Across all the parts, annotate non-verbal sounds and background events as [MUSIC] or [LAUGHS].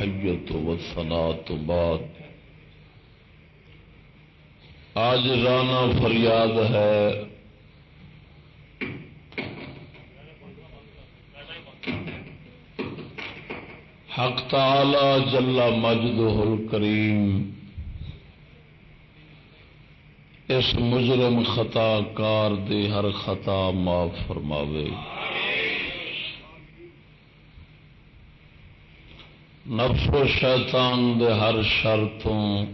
التحية والثناء بعد. آج رانا فریاد ہے حق تعالی جل مجدہ الکریم اس مجرم خطا کار دی ہر خطا معاف فرماوے۔ نفس و شیطان دے ہر شرطوں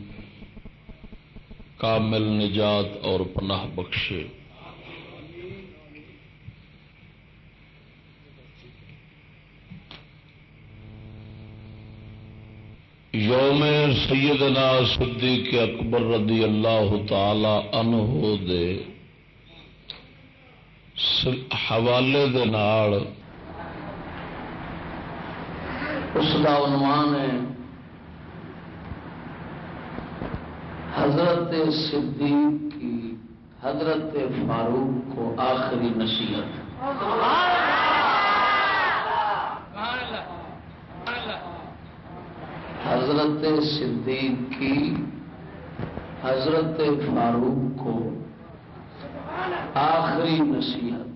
کامل نجات اور پناہ بخشے۔ یوم سیدنا صدیق اکبر رضی اللہ تعالی عنہ دے حوالے دے نال اس کا عنوان ہے۔ حضرت صدیق کی حضرت فاروق کو آخری نصیحت۔ حضرت صدیق کی حضرت فاروق کو آخری نصیحت۔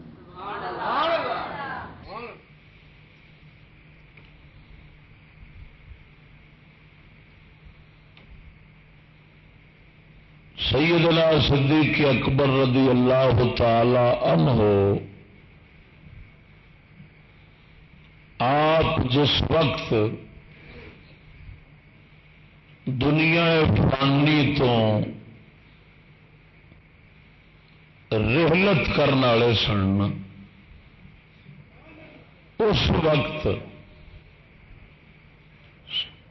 سیدنا صدیق اکبر رضی اللہ تعالی عنہ، آپ جس وقت دنیا فانی تو رحلت کرنے والے سن، اس وقت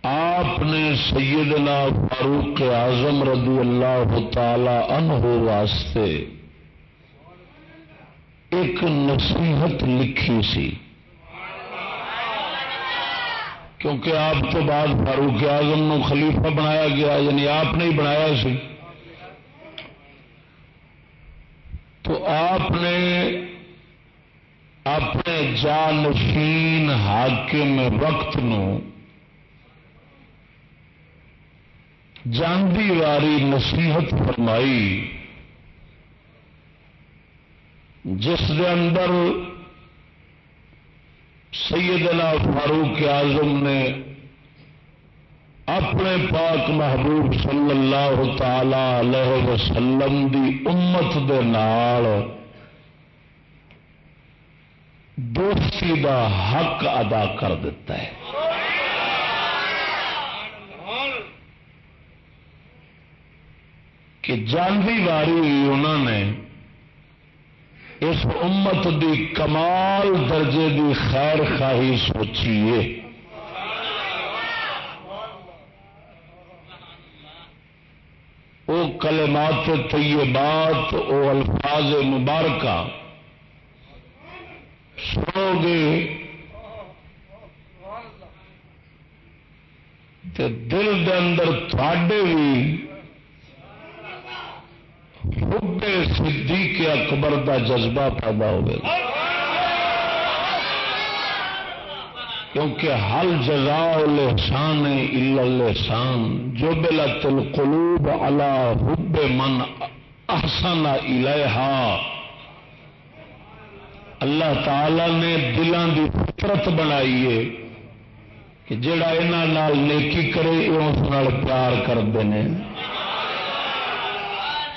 آپ نے سیدنا فاروق اعظم رضی اللہ تعالی عنہ واسطے ایک نصیحت لکھی سی۔ کیونکہ آپ تو بعد فاروق اعظم نو خلیفہ بنایا گیا یعنی آپ نے ہی بنایا سی۔ تو آپ نے اپنے جانشین حاکم وقت نو جاندی واری نصیحت فرمائی، جس دے اندر سیدنا فاروق اعظم نے اپنے پاک محبوب صلی اللہ تعالی علیہ وسلم دی امت دے نال دوستی دا حق ادا کر دیتا ہے۔ کہ جانوی واری انہوں نے، اس امت دی کمال درجے دی خیر خواہی سوچی ہے وہ کلمات طیبات وہ الفاظ مبارکہ۔ سنو گے۔ دل دے اندر تھوڑے بھی حب صدیق اکبر دا جذبہ پیدا ہوگا کیونکہ حل جزا لسان الحسان جو بلا تل قلوب اللہ حب من احسن الہا اللہ تعالی نے دلان دی فطرت بنائی ہے کہ جڑا یہاں نیکی کرے یہ اس پیار کرتے ہیں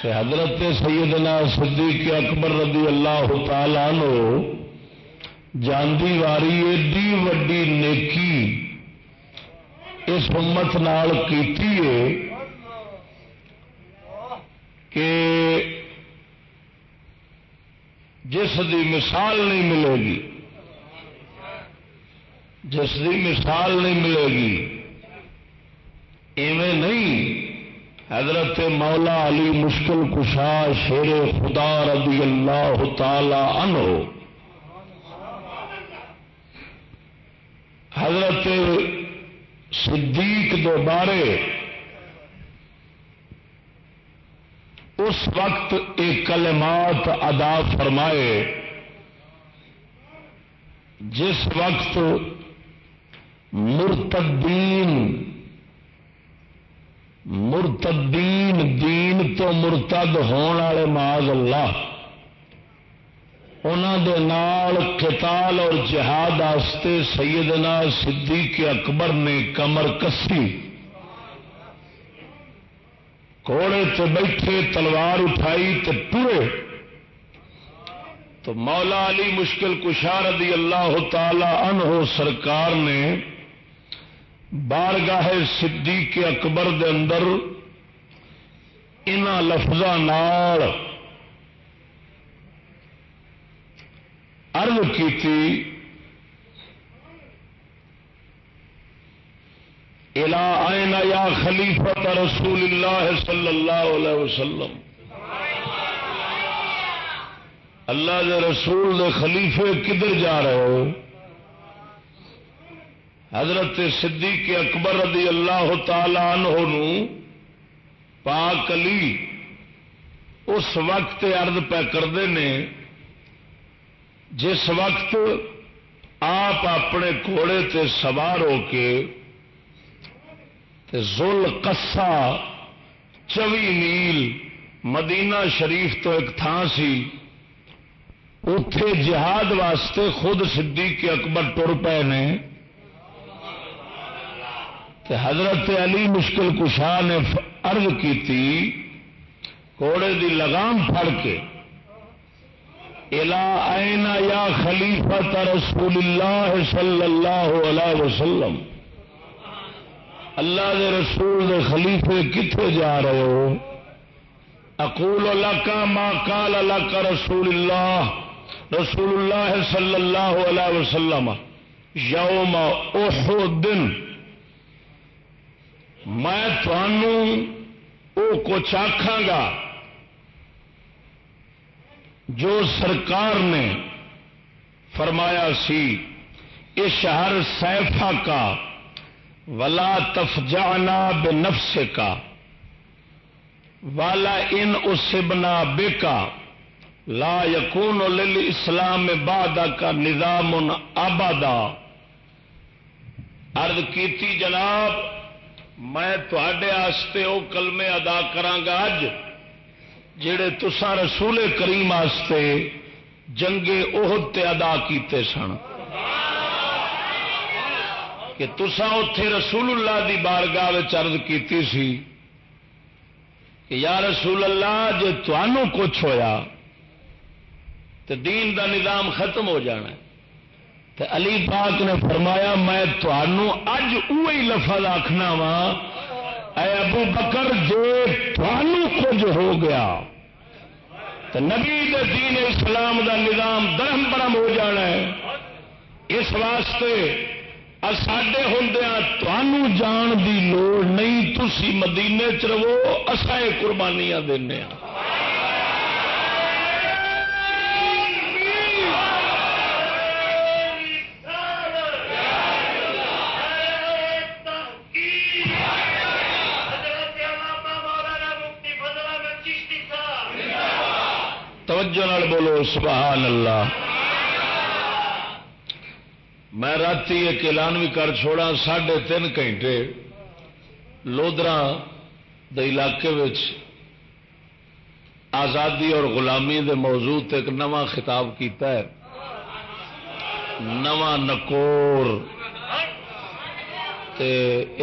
حضرت سیدنا صدیق اکبر رضی اللہ تعالی نو جاندی واری ایڈی وڈی نیکی اس امت نال کیتی ہے کہ جس دی مثال نہیں ملے گی، جس دی مثال نہیں ملے گی، ایویں نہیں حضرت مولا علی مشکل کشا شیر خدا رضی اللہ تعالی عنہ۔ حضرت صدیق دو بارے۔ اس وقت ایک کلمات ادا فرمائے۔ جس وقت مرتدین مرتدین دین تو مرتد ہون والے ماض اللہ۔ نال قتال اور جہاد آستے سیدنا صدیق اکبر نے کمر کسی۔ کوڑے تے بیٹھے، تلوار اٹھائی تے پورے۔ تو مولا علی مشکل کشار رضی اللہ تعالی عنہ سرکار نے بارگاہ صدیق اکبر دے اندر ان لفظوں ارد کی الا آئنا یا خلیفت رسول اللہ صلی اللہ علیہ وسلم۔ اللہ دے رسول دے خلیفے کدھر جا رہے ہو؟ حضرت صدیق اکبر رضی اللہ تعالی عنہ پاک علی اس وقت ارد پہ کرتے ہیں جس وقت آپ اپنے گھوڑے تے سوار ہو کے زل کسا چوی میل مدینہ شریف تو ایک تھان سی اتے جہاد واسطے خود صدیق اکبر ٹر پے نے حضرت علی مشکل کشا نے ارض کی گھوڑے دی لگام پھڑ کے، الا اینا یا خلیفت رسول اللہ صلی اللہ علیہ وسلم. اللہ دے رسول دے خلیفے کتنے جا رہے ہو؟ اقول لکا ما قال لکا رسول اللہ رسول اللہ صلی اللہ علیہ وسلم، یوم احد میں تھانوں او کچھ آکھاں گا، جو سرکار نے فرمایا سی، اس سیفا کا، ولا تفجانا بے نفس کا والا ان اسبنا بے کا لا یقون اسلام بادا کا نظام آبادا ارد کیتی جناب میں تھے وہ کلمے ادا کرانگا اج جڑے تسا رسول کریم آستے جنگے عہد تے ادا کیتے سن۔ کہ تسا اتے رسول اللہ دی بارگاہ چرد کیتی سی کہ یا رسول اللہ جی تنوع کچھ ہویا تو دین دا نظام ختم ہو جانا تو علی پاک نے فرمایا، میں تنوع اج اوہی لفظ آخنا وا اے ابو بکر، جے تھانو کچھ ہو گیا تو نبی دے دین اسلام دا نظام درم برم ہو جانا ہے۔ اس واسطے سڈے ہوں جان دی لوڑ نہیں تھی مدینے چ رہو اصا قربانیاں دینا توجہ نال بولو، سبحان اللہ۔ میں رات ایک اعلان بھی کر چھوڑا، ساڑھے تین گھنٹے لودرا علاقے آزادی اور غلامی دے موضوع ایک نواں خطاب کیتا ہے۔ نواں نکور۔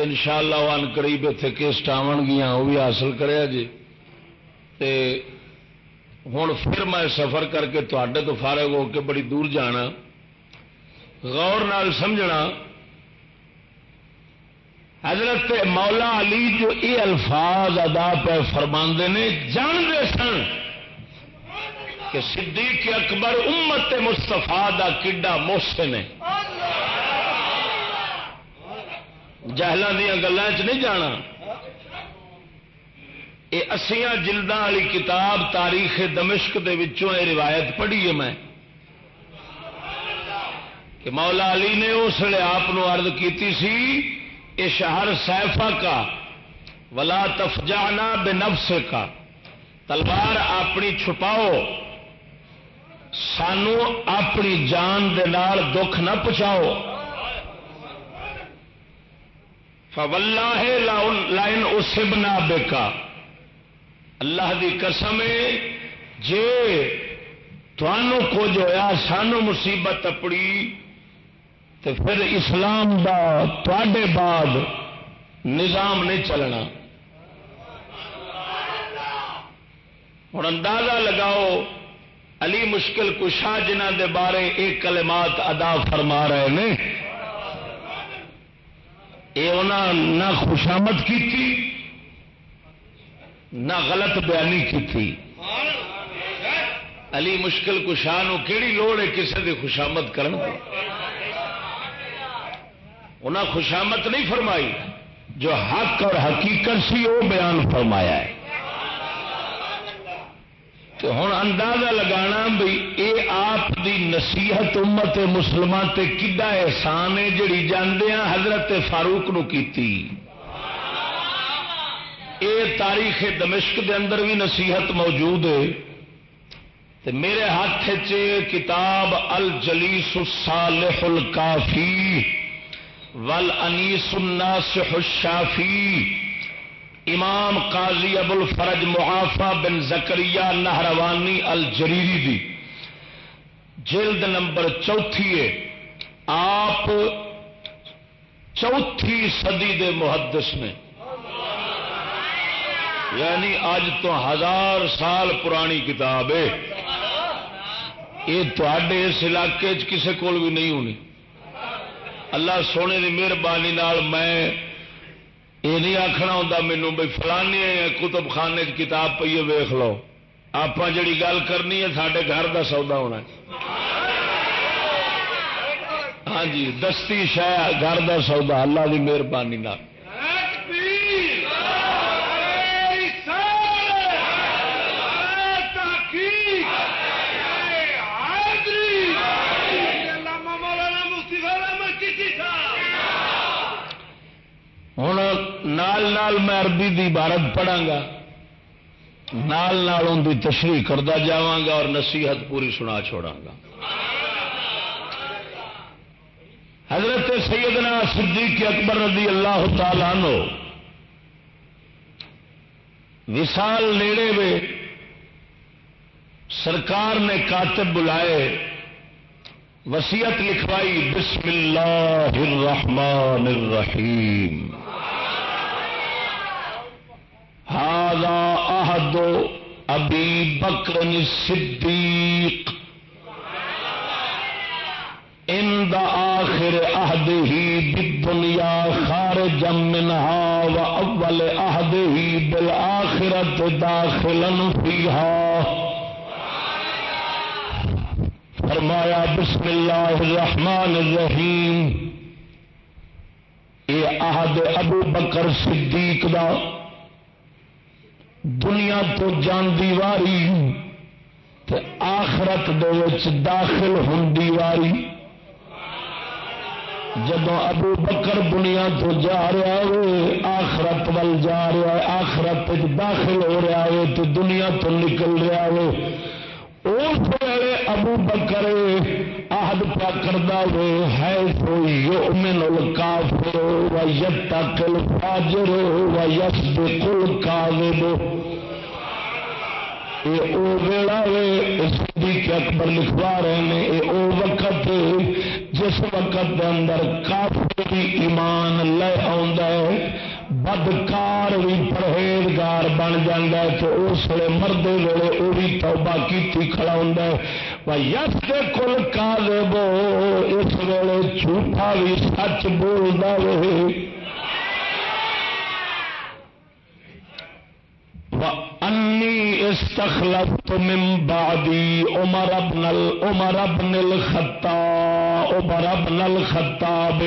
ان شاء اللہ قریب اتنے کیسٹ آن گیا وہ بھی حاصل کرے جی ہوں پھر میں سفر کر کے تے تو فارغ ہو کے بڑی دور جانا، غور نال سمجھنا۔ حضرت مولا علی جو یہ الفاظ ادا پہ فرما نے، جانتے سن کہ صدیق اکبر امت مستفا کا کڈا محسن ہے۔ جہلوں دیا گلوں چ نہیں جانا۔ یہ اسیاں جلداں والی کتاب تاریخ دمشق دے وچوں اے روایت پڑھی ہے میں کہ مولا علی نے اس لیے آپ ارد کی سی یہ شہر سیفا کا، ولا تفجانا بے نفس کا تلوار اپنی چھپاؤ، سانو اپنی جان دے نال دکھ نہ پہنچاؤ۔ فولہ ہے لائن اسبنا بےکا اللہ دی قسم جے تھانوں کچھ ہوا سانو مصیبت اپڑی تو پھر اسلام دا تے بعد نظام نہیں چلنا۔ ہوں اندازہ لگاؤ، علی مشکل کشا جنہ دے بارے ایک کلمات ادا فرما رہے ہیں یہ انہوں نہ خوشامد کی تھی نہ غلط بیانی کی تھی۔ علی مشکل کشاہ کہڑی لوڑ ہے کسی کی خوشامد کرنے خوشامت نہیں فرمائی، جو حق اور حقیقت سی وہ بیان فرمایا ہے۔ تو ہوں اندازہ لگانا بھائی یہ آپ دی نصیحت امت مسلمان تے کڈا احسان ہے جڑی جانے حضرت فاروق نو کیتی۔ اے تاریخ دمشق دے اندر بھی نصیحت موجود ہے۔ تے میرے ہاتھ چ کتاب الجلیس الصالح الکافی ول انیس الناصح الشافی۔ امام قاضی ابو الفرج محافا بن زکریہ نہروانی الجریری دی۔ جلد نمبر چوتھی ہے۔ آپ چوتھی صدی دے محدث نے۔ یعنی اج تو ہزار سال پرانی کتاب ہے۔ یہ تے اس علاقے کسی کول بھی نہیں ہونی۔ اللہ سونے کی مہربانی میں یہ نہیں آخنا ہوں مینو بھائی فلانی کتب خانے کتاب پی ویخ لو۔ آپ جڑی گل کرنی ہے سارے گھر کا سودا ہونا ہاں جی دستی شہ گھر کا سودا، اللہ کی مہربانی ہوں نال نال میں عربی دی عبارت پڑھا گا نال نال ان کی تشریح کرتا جا اور نصیحت پوری سنا چھوڑا گا حضرت سیدنا صدیق اکبر رضی اللہ تعالی نو وسال نیڑے میں سرکار نے کاتب بلائے وسیعت لکھوائی بسم اللہ الرحمن الرحیم ہاد ابی بکر صدیق ان دا آخر عہد ہی دنیا خار منہا و اول عہد ہی بالآخرت داخلن فیہا فرمایا، بسم اللہ الرحمن الرحیم. یہ عہد ابو بکر صدیق دا دنیا تو جاندی واری آخرت داخل ہوں واری۔ جب ابو بکر دنیا تو جا رہا ہے، آخرت ول جا رہا ہے، آخرت داخل ہو رہا ہے تو دنیا تو نکل رہا ہے۔ اس ویلے ابو بکر آہد پیا کرتا وہ ہے سو یؤمن الکافر و یتق الفاجر و یصدق الکاذب. یہ او ویڑا وے، صدیق اکبر لکھوا رہے ہیں یہ او وقت جس وقت اندر کافر ایمان لے آ بدکار بھی پرہیزگار بن جا تو اس ویلے مرد ویلے وہ بھی توبہ کی کھڑا ہوں یس کے کل کا دے بو اس ویلے جھوٹا بھی سچ بولتا رہے انی استخلفت من بعدی عمر ابن عمر ابن الخطاب، عمر ابن الخطاب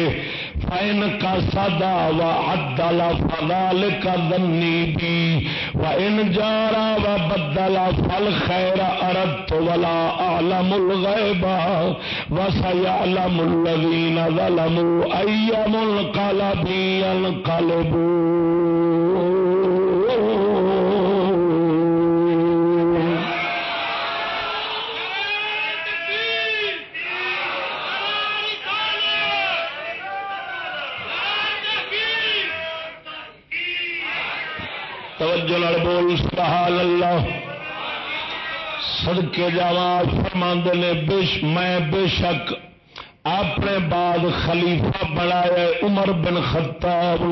فین کا سدا و عدلا فضال کا دنی بی و ان جارا و بدلا بدل فالخير اردت ولا عالم الغیبا و سیعلم الذین ظلموا ایم القلب ينقلبون توجہ بول سبحان اللہ. سدکے جا فرما نے میں بے شک اپنے بعد خلیفہ بنایا عمر بن خطاب.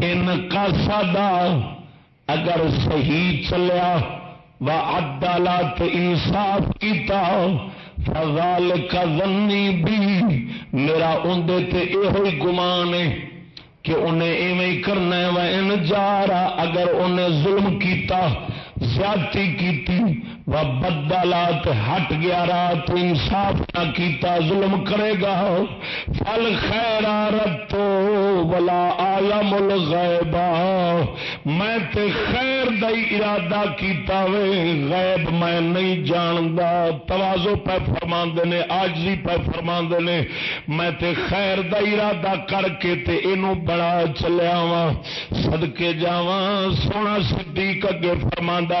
ان کا سادہ اگر صحیح چلیا و عدالت انصاف کیتا فضال کا ذنی بھی میرا اندر یہ گمان ہے کہ انہیں ایویں کرنا ہے ان اگر انہیں ظلم کیتا زیادتی کیتی و بدلات ہٹ گیا، رات انصاف نہ کیتا، ظلم کرے گا۔ فل خیر تو بلا عالم الغیبا میں تے خیر دئی ارادہ کیتا وے، غیب میں نہیں جاندا۔ توازو پہ فرما نے آج بھی پہ فرما نے۔ میں تے خیر دا ارادہ کر کے تے اینو بڑا چلیا وا صدکے جاواں۔ سونا صدیق اگے فرماندا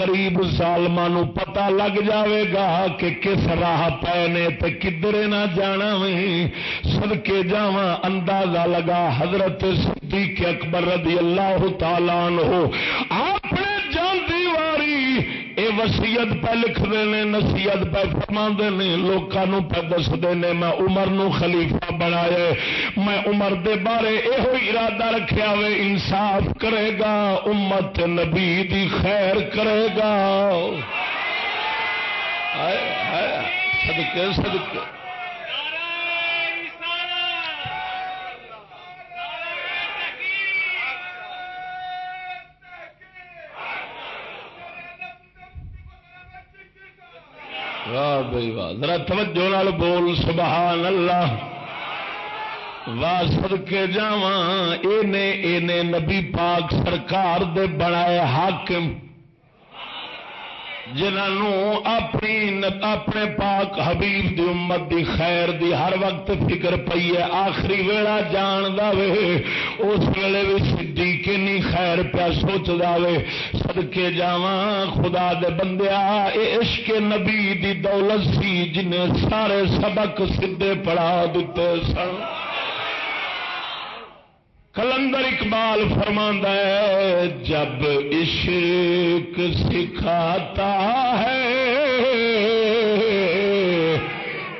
قریب ظالمان پتا لگ جاوے گا کہ کس راہ پے نے تے کدھر نہ جانا وی سدکے جاواں اندازہ لگا حضرت صدیق اکبر رضی اللہ تعالیٰ عنہ۔ آپ نے اے وسیعت پہ لکھ دینے نصیحت پہ فرما نے لوگوں پہ دستے ہیں، میں عمر نو خلیفہ بنایا میں عمر دے بارے یہ ارادہ رکھیا وے، انصاف کرے گا، امت نبی دی خیر کرے گا۔ صدقے صدقے۔ ہاں، واہ بھائی واہ ذرا توجہ نال بول سبحان اللہ واہ سد کے اینے اینے نبی پاک سرکار دے بنائے حاکم۔ جنہوں اپنی اپنے پاک حبیب دی امت دی خیر دی ہر وقت فکر پئی ہے، آخری ویڑا جان دے اس ویلے بھی سدھی کنی خیر پیا سوچ دے سدکے جا خدا دے بندیا اے عشق نبی دی دولت سی جنہیں سارے سبق سدھے پڑھا دیتے سن۔ کلندر اقبال فرماندہ ہے جب عشق سکھاتا ہے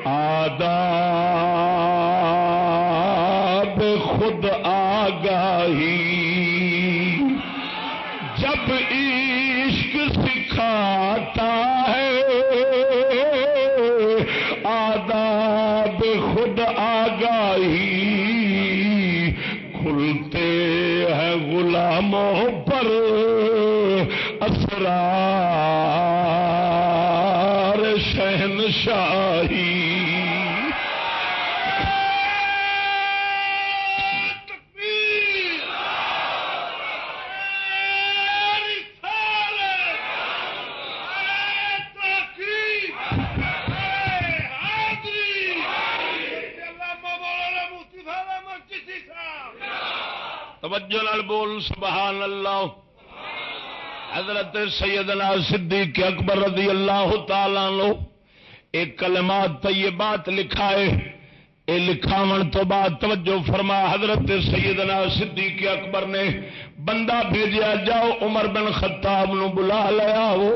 آداب غلاموں پر اسرار۔ توجہ نال بول، سبحان اللہ۔ حضرت سیدنا صدیق اکبر رضی اللہ تعالی لو ایک کلمات طیبات لکھائے، اے لکھاون تو بعد توجہ فرما، حضرت سیدنا صدیق اکبر نے بندہ بھیجیا، جاؤ عمر بن خطاب نو بلا لیا ہو۔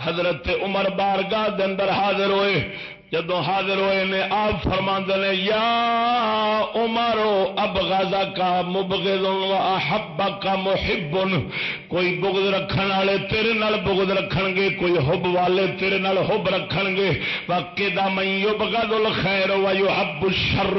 حضرت عمر بارگاہ دے اندر حاضر ہوئے جدو حاضر ہوئے نے، آپ فرما نے، یا عمرو اب غازا کا مبغض و کا محب، کوئی بغض رکھن والے تیرے نال بغض رکھن گے، کوئی حب والے تیرے نال حب رکھن گے۔ واقع دا من یبغض الخير و يحب الشر۔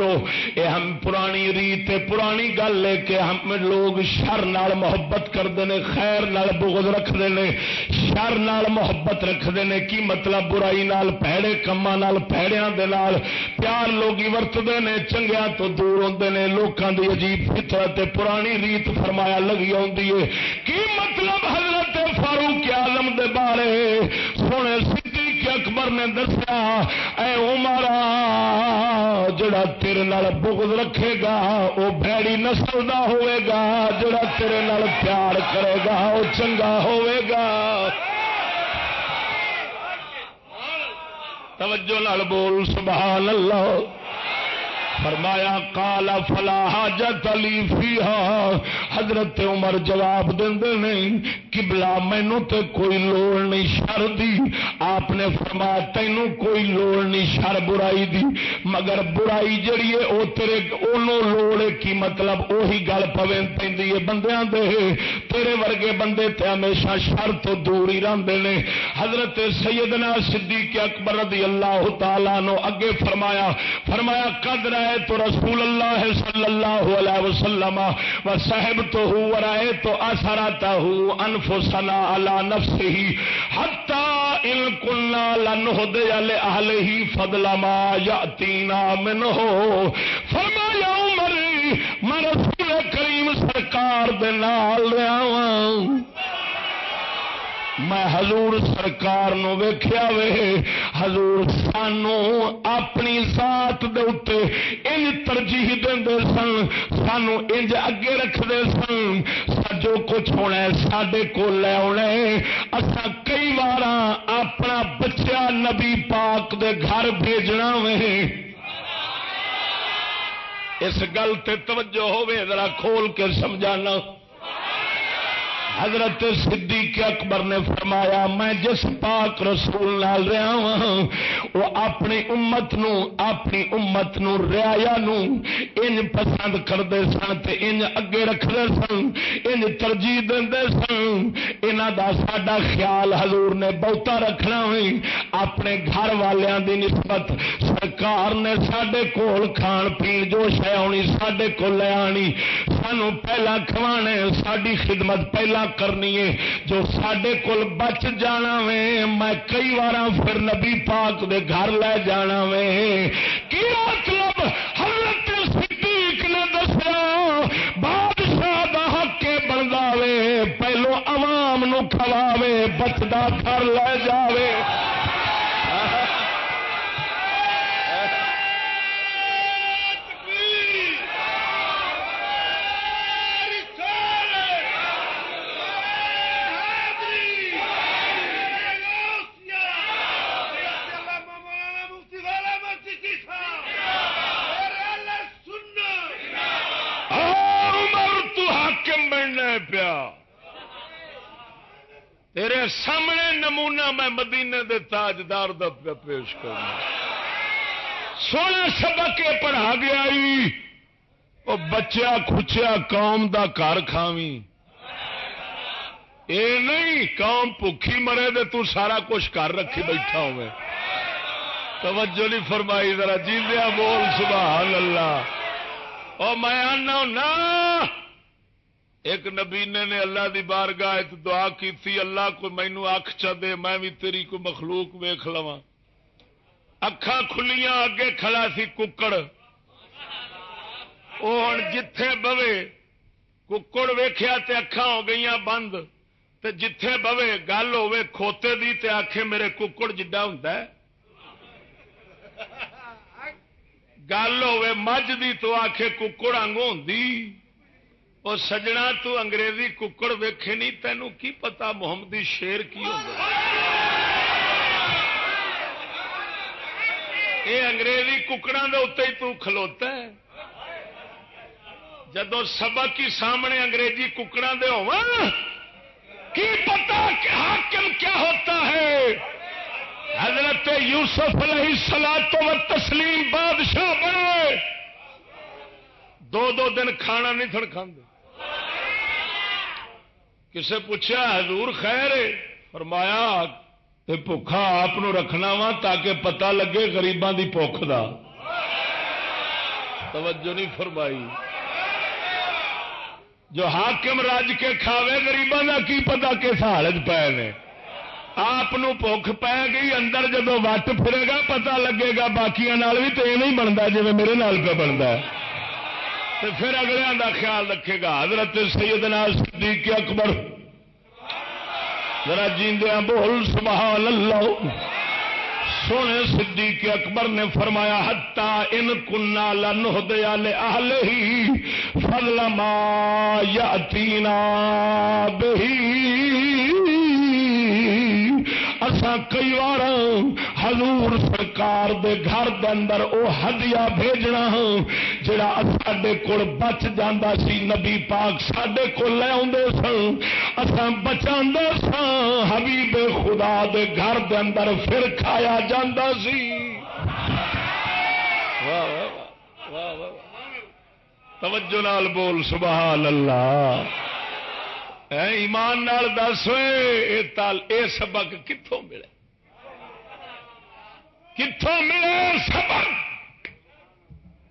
اے ہم پرانی ریت پرانی گل ہے کہ ہم لوگ شر نال محبت کرتے ہیں خیر نال بغض رکھتے ہیں شر نال محبت رکھتے ہیں کی مطلب؟ برائی نال پیڑے کما نال پیڑیاں دے پیڑیا پیار لوگ ورتتے ہیں چنگیا تو دور ہوتے ہیں لوگوں کی عجیب فطرت پرانی ریت فرمایا لگی آتی ہے کی مطلب حضرت فاروق آلم دے بارے سونے صدیق اکبر نے دسیا اے عمرا جڑا تیرے نال بغض رکھے گا وہ بھڑی نسل دا ہوئے گا جڑا تیرے نال پیار کرے گا وہ چنگا ہوئے گا توجہ لال بول سبحان اللہ۔ فرمایا کالا فلا حاجت علی فیہا۔ حضرت عمر جواب دے نہیں کبلا مینو تے کوئی لوڑ نہیں، شر دی۔ آپ نے فرمایا تینو کوئی لوڑ نہیں، شر برائی دی۔ مگر برائی جڑی ہے، او تیرے، اونوں لوڑ کی مطلب اوہی گل پویں پیندی ہے بندیاں دے۔ تیرے ورگے بندے تے ہمیشہ شر تو دور ہی رہندے نے۔ حضرت سیدنا صدیق اکبر رضی اللہ تعالی نو اگے فرمایا فرمایا قدر ہے تو رسول اللہ صلی اللہ علیہ وسلم و صاحب تو ہوں ورائے تو اثراتا ہوں، انفسنا علی نفسه حتا ان كنا لنهدي لاهله فضل ما ياتينا منه فرمایا، عمر، میں رسول کریم سرکار دے نال رہا ہوں۔ میں حضور سرکار نو ویخیا وے، حضور سانو اپنی ذات دے اتے انج ترجیح دے سن، سانو انج اگے رکھتے سن۔ جو کچھ ہونا سڈے کو لے آنا اصا کئی بار اپنا بچہ نبی پاک دے گھر بھیجنا وے۔ اس گل تے توجہ ہوے ذرا کھول کے سمجھانا۔ حضرت صدیق اکبر نے فرمایا، میں جس پاک رسول نال رہا ہوں، وہ اپنی امت نو، اپنی امت نو ریا نو انج پسند کرتے سن تے اگے رکھتے سن، انج ترجیح دے سن۔ انہوں دا ساڈا خیال حضور نے بہتا رکھنا ہوئی۔ اپنے گھر والوں دی نسبت سرکار نے سڈے کول کھان پین جو شہ آنی سڈے کو لے آنی۔ سانو پہلا کھوانے ساری خدمت پہلا کرنی ہے۔ جو سڈے کول بچ جانا وے، میں کئی بار پھر نبی پاک دے گھر لے جانا وے۔ کی مطلب؟ حضرت صدیق نے دسیا، بادشاہ دا حق بنتا وے، پہلو عوام نو کھواوے بچتا گھر لے جاوے۔ پیا۔ تیرے سامنے نمونہ میں مدینے دے تاجدار دا پیا پیش کرنا سونا سبق یہ پڑھا گیا وہ بچیا کھچیا قوم دا کار کھاوی اے نہیں، قوم بکھی مرے دے تو سارا کچھ کر رکھی بیٹھا ہوئے۔ توجہ نہیں فرمائی، ذرا جی بول، سبحان اللہ۔ او میں آنا نا ایک نبی نے اللہ دی بار گاہ دعا کی تھی اللہ کو مینو اکھ چ دے، میں بھی تیری کو مخلوق ویخ لوا اکھا کھلیاں اگے کھڑا سی ککڑ۔ وہ ہوں جتھے بوے، ککڑ ویخیا تے اکھا ہو گئی بند۔ تے جتھے بوے، گل ہوے کھوتے دی تے آخے میرے ککڑ جڈا ہوں گل ہوے مجھ دی تو آخے ککڑ آنگوں ہوں وہ سجنا تو انگریزی ککڑ ویکھے نہیں تینوں کی پتا محمدی شیر کی ہوگا یہ انگریزی ککڑا کے اتنے ہی تو کھلوتا ہے۔ جدو سبق ہی سامنے انگریزی ککڑا دے ہو کی پتا کہ حاکم کیا ہوتا ہے؟ حضرت یوسف علیہ سلا تو تسلیم بادشاہ بنے۔ دو دو دن کھانا نہیں تھن کھانے کسے پوچھا، حضور خیر فرمایا بھوکھا آپ رکھنا وا تاکہ پتہ لگے گریبان دی بھوک دا۔ توجہ نہیں فرمائی۔ جو حاکم راج کے کھاوے گریبان کا کی پتا کس حالت پے نے؟ آپ بھوک پی گئی، اندر جدو وٹ پھرے گا پتا لگے گا باقی بھی تو یہ نہیں بنتا جی میرے نال پہ بنتا تو پھر اگلے کا خیال رکھے گا، حضرت سیدنا صدیق اکبر ذرا جیندیا بول، سبحان اللہ۔ سونے صدیق اکبر نے فرمایا ہتا ان کنا لن دیا لے ہی فضل ما یاتینا بہی۔ اسا کئی بار حضور سرکار دے گھر دے اندر او ہدیا بھیجنا جڑا ساڈے کول بچ جاندا سی نبی پاک ساڈے کول لے اوندے سن اسا بچاندا سا حبیب خدا دے گھر دے اندر پھر کھایا جاندا سی واہ واہ واہ توجہ نال بول سبحان اللہ ایمان نال دس، اے سبق کتوں ملے؟ کتوں ملے سبق؟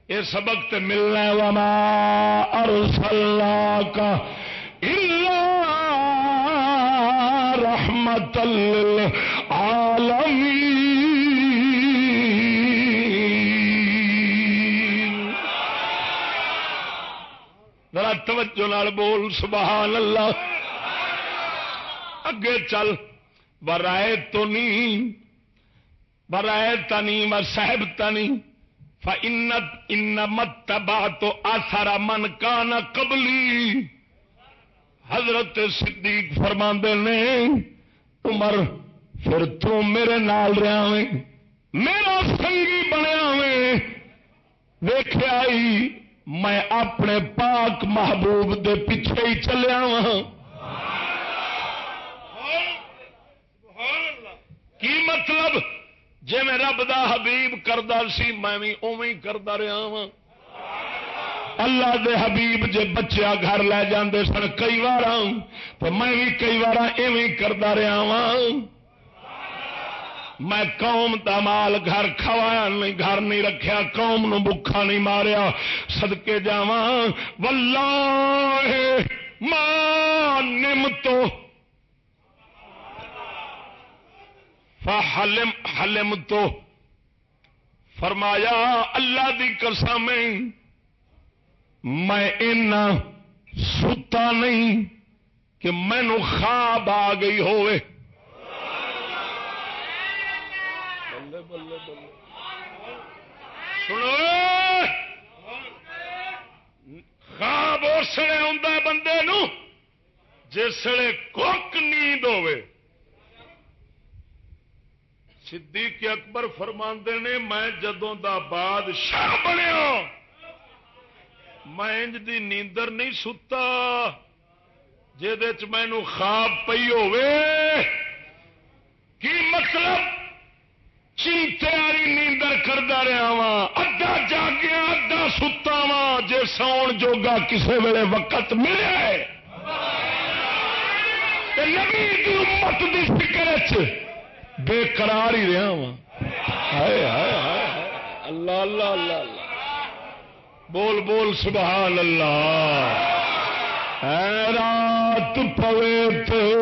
یہ سبق تو ملنا وما ارسلنا کا رحمت عالمی توجہ نال بول، سبحان اللہ۔ اگے چل۔ برائے تو نہیں برائے تنی و صاحب تنی ان مت تو آسارا من کا نہ قبلی حضرت صدیق فرما نے، عمر، پھر تو میرے نال رہا میرا سنگی بنیا ویخیا میں اپنے پاک محبوب دے پیچھے ہی چلیا وا کی مطلب؟ جی میں رب دا حبیب کردا سی، میں بھی اوی کردا رہا وا اللہ دے حبیب جے بچیا گھر لے جاندے سن کئی بار تو میں بھی کئی بار ایویں کردا رہا وا میں قوم دا مال گھر کھوایا نہیں، گھر نہیں رکھیا، قوم نو بکھا نہیں ماریا۔ سدکے جا ماں نم تو۔ حلم حلم تو۔ فرمایا، اللہ دی قسم میں ستا نہیں کہ مینو خواب آ گئی ہوئے بلے بلے سنو۔ خواب اسلے ہوں بندے نو جسے کوک نیند ہوے صدیق اکبر فرماندے نے، میں جدوں دا بادشاہ بنیا، میں انج دی نیندر نہیں ستا مینو خواب پی ہوے کی مطلب؟ چیتاری نیندر کرتا رہا ہاں، وا ادا جاگیا ادا ستا ہاں، وا جی ساؤن جوگا کسی ویلے وقت ملے۔ نبی کی امت کی فکر بے قرار ہی رہا ہاں۔ وا اللہ اللہ اللہ اللہ۔ بول بول، سبحان اللہ۔ اے رات پوے بے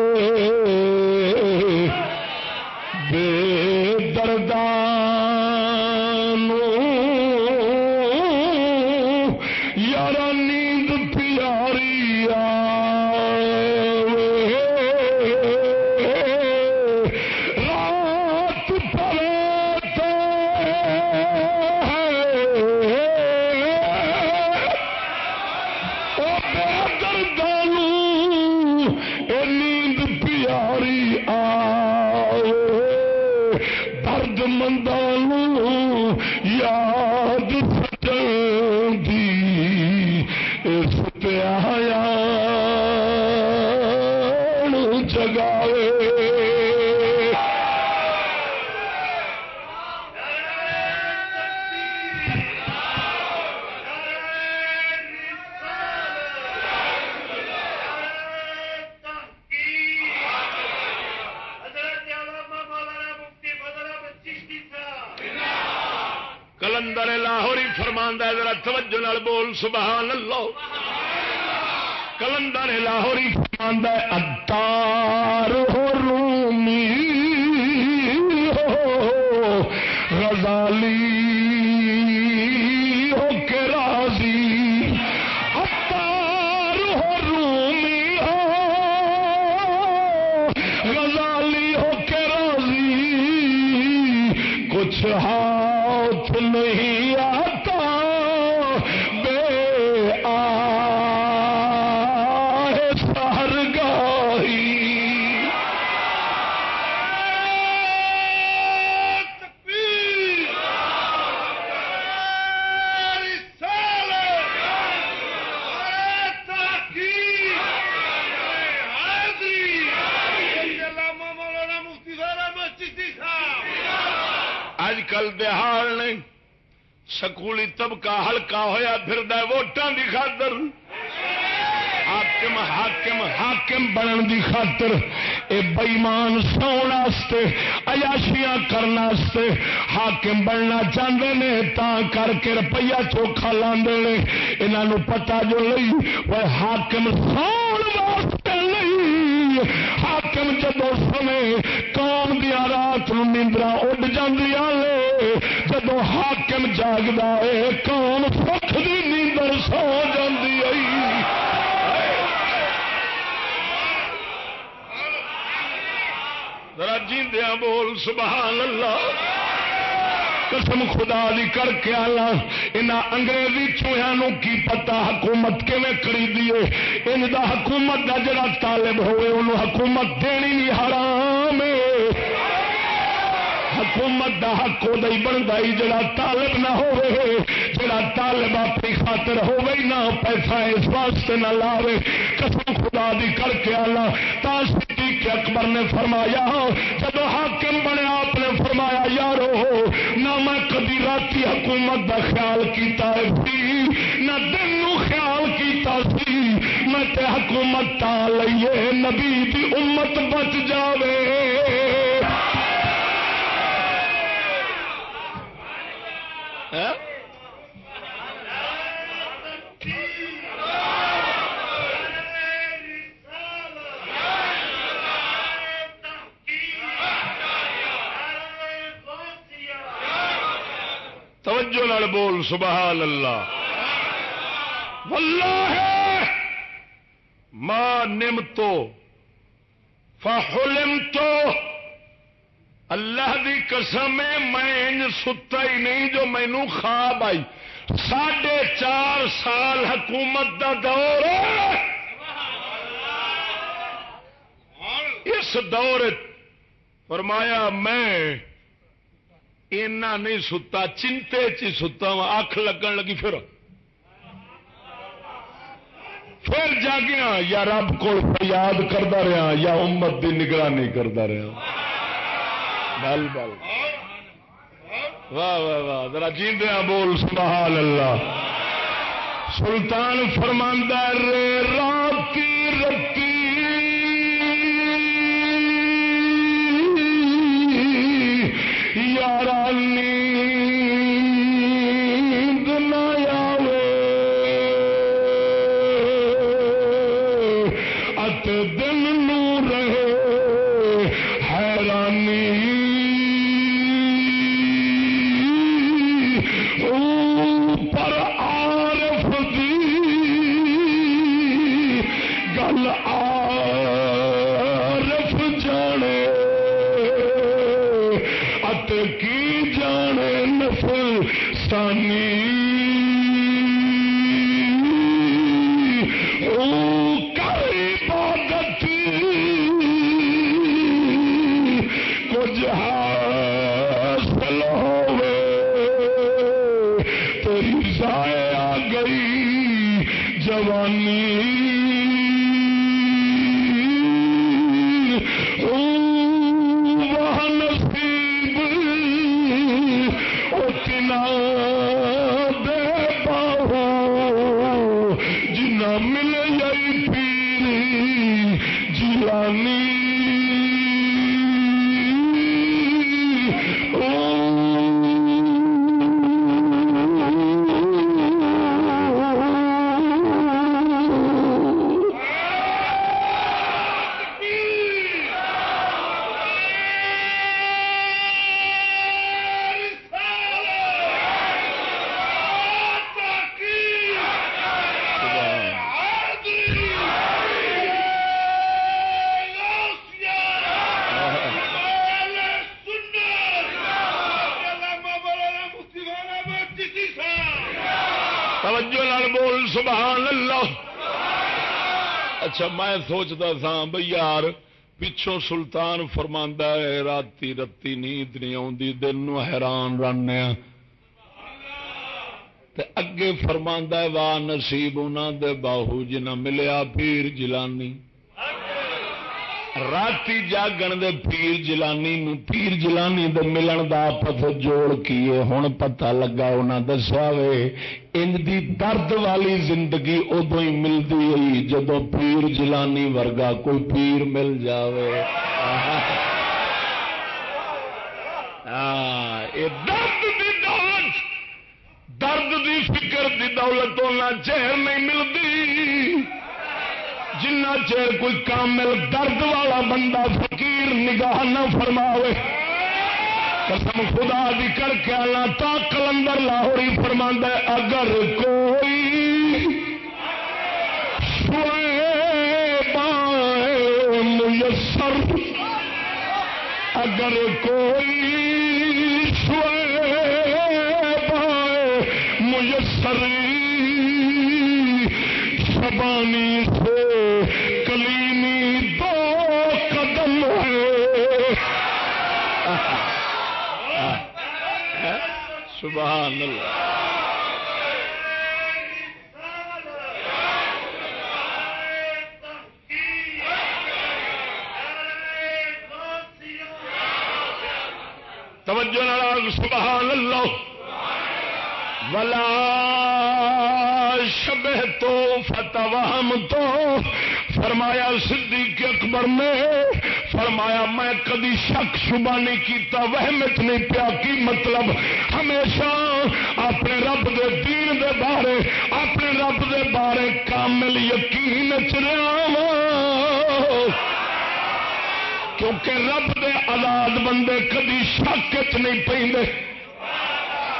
درد مندان یاد سجن دی اس پہ آیا سبحان اللہ. کلندر لاہوری فرماندہ ادارو مطلب طبقہ ہلکا ہوا پھر ووٹان کی خاطر۔ حاکم حاکم حاکم بنن دی خاطر۔ اے بئیمان سون واسطے، عیاشیاں کرنے حاکم بننا چاہتے نے، تا کر کے روپیہ چوکھا لاندے نے۔ انہاں پتا جو لئی وہ حاکم سون واسطے نہیں۔ حاکم جدو سمے قوم دیا رات نیندرا اڈ جاندیاں لے حاکم جاگدا ہے قوم سکھ دی نیندر سو جاندی آئی ذرا جیندیا بول سبحان اللہ قسم خدا دی کر کے آنا یہاں انگریزی چوہیا کی پتا حکومت کیون خریدی ہے ان دا حکومت دا جڑا طالب ہوئے انہوں حکومت دینی نہیں حرام حکومت دا حق ادو بنتا ہی، جڑا طالب نہ ہوئے، جڑا طالب اپنی خاطر ہوئے نہ، پیسہ اس واسطے نہ لاوے۔ قسم خدا دی کر کے آنا تا صدیق اکبر نے فرمایا، جب حاکم بنیا آپ نے فرمایا، یارو، نہ میں کبھی راتی حکومت دا خیال کیتا ہے سی، نہ دن نو خیال کیتا سی، میں تے حکومت تا لئیے، نبی دی امت بچ جاوے۔ ہاں؟ توجہ نال بول سبحان اللہ۔ واللہ ماں نم تو فہلم تو اللہ دی قسم ہے، میں ستا ہی نہیں جو مینو خواب آئی۔ ساڑھے چار سال حکومت دا دور۔ اس دور فرمایا، میں اینا نہیں ستا، چنتے چی ستا وا اکھ لگن لگی پھر۔ پھر جاگیا یا رب کو یاد کرتا رہا، یا امت دی نگرانی کرتا رہا۔ بل بل۔ واہ واہ واہ ذرا جیندیا بول سبحان اللہ۔ سلطان فرماندہ رے توجہ نال بول، سبحان اللہ۔ اچھا میں سوچتا تھا بھائی یار، پچھوں سلطان فرماندا ہے، راتی رتی نیند نہیں آتی دن نو حیران رہنے تے اگے فرماندا ہے واہ نصیب انہاں دے باہو جنہ ملیا پیر جلانی راتی جاگن دے پیر جلانی نو پیر جلانی دے ملن دا پت جوڑ کیے ہن پتہ لگا انہاں دسیا وے ان دی درد والی زندگی ادو ہی ملتی ہوئی جدو پیر جلانی ورگا کوئی پیر مل جاوے ہاں درد دی دولت درد دی فکر دی دولت نہ چہر نہیں ملتی جنہ چیر کوئی کامل درد والا بندہ فقیر نگاہ نہ فرماوے. قسم خدا دی کر کے آنا تا کلندر لاہوری فرما اگر کوئی میسر، اگر کوئی میسر، شبانی سے سبحان اللہ۔ توجہ نال سبحان اللہ۔ ولا شبہ تو فتوہم تو فرمایا صدیق اکبر نے، فرمایا میں کدی شک شبہ نہیں کیتا، وہمت نہیں پیا، کی مطلب؟ ہمیشہ اپنے رب دے دین دے بارے، اپنے رب دے بارے کامل یقین چریا ہاں۔ کیونکہ رب دے آزاد بندے کدی شک چ نہیں پہ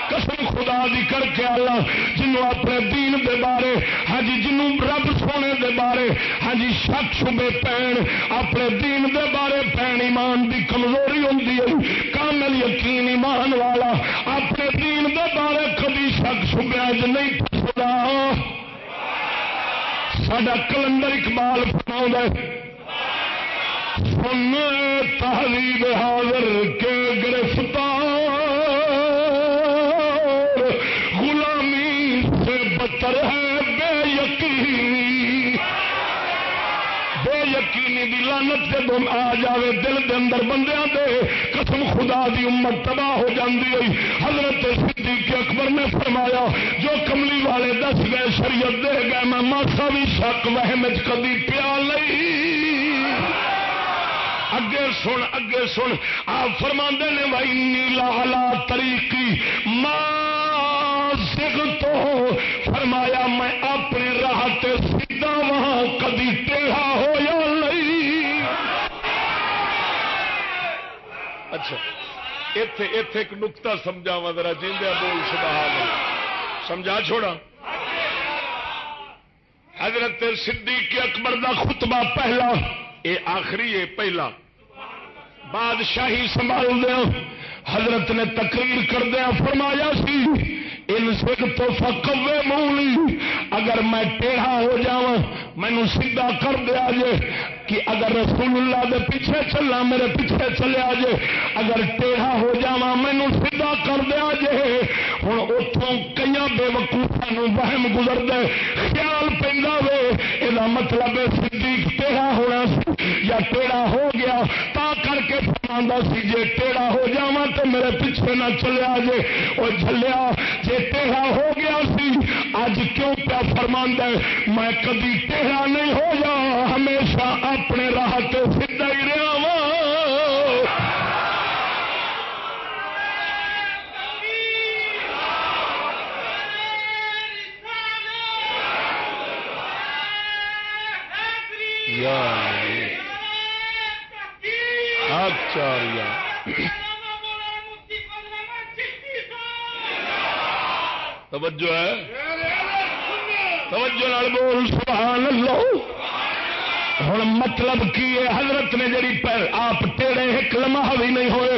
قسم خدا دی کر کے اللہ جنوں اپنے دین دے بارے ہاں جی جنوں رب سونے دے بارے ہاں جی شک شبے پین، اپنے دین دے بارے پین ایمان دی کمزوری ہوندی ہے۔ کامل یقین ایمان والا اپنے دین دے بارے کبھی شک شبے اج نہیں پسدا ساڈا کلندر اقبال فرماؤں ہے سن تحریب حاضر کے گرفتار لانت جب آ جاوے دل دے اندر بندیاں دے، قسم خدا دی امت تباہ ہو جاندی ہوئی۔ حضرت صدیق اکبر نے فرمایا، جو کملی والے دس گئے، شریعت دے گئے، میں ماسا بھی شک وہم کدی پیا نہیں۔ اگے سن اگے سن۔ آپ فرما نے بھائی نیلا لا طریقی ماں تو فرمایا، میں اپنے راہ تے سیدھا وہاں کدی ٹیڑھا ہو اچھا۔ اتے اتے ایک نکتا سمجھاوا ذرا جیندیا بول سبحان اللہ۔ سمجھا چھوڑا؟ حضرت صدیق اکبر دا خطبہ پہلا، اے آخری، اے پہلا۔ بادشاہی سنبھال دیا۔ حضرت نے تقریر کردیا فرمایا سی ان سکھ تو فکوے مولی اگر میں ٹیڑھا ہو جا مینو سیدھا کر دیا جے کہ اگر رسول اللہ دے پیچھے چلنا، میرے پیچھے چلے جے۔ اگر ٹیڑھا ہو جا مینو سیدھا کر دیا جے۔ ہوں اتوں کئی بے وقوفا وہم گزر دے خیال پہ وے۔ یہ مطلب صدیق ٹیڑھا ہونا سی یا ٹیڑھا ہو گیا۔ تا کر کے فرما سی، جے ٹیڑھا ہو جا تو میرے پیچھے نہ چلیا جے۔ وہ چلیا جے ٹیڑھا ہو گیا سی۔ اج کیوں پیا فرما میں کبھی ٹیڑھا نہیں ہو جا ہمیشہ اپنے راہ تو سیدا ہی رہا وا۔ توجہ ہے؟ توجہ بول، سبحان اللہ۔ ہوں مطلب کی ہے؟ حضرت نے جڑی پہ آپ ٹیڑے ایک لمحہ بھی نہیں ہوئے۔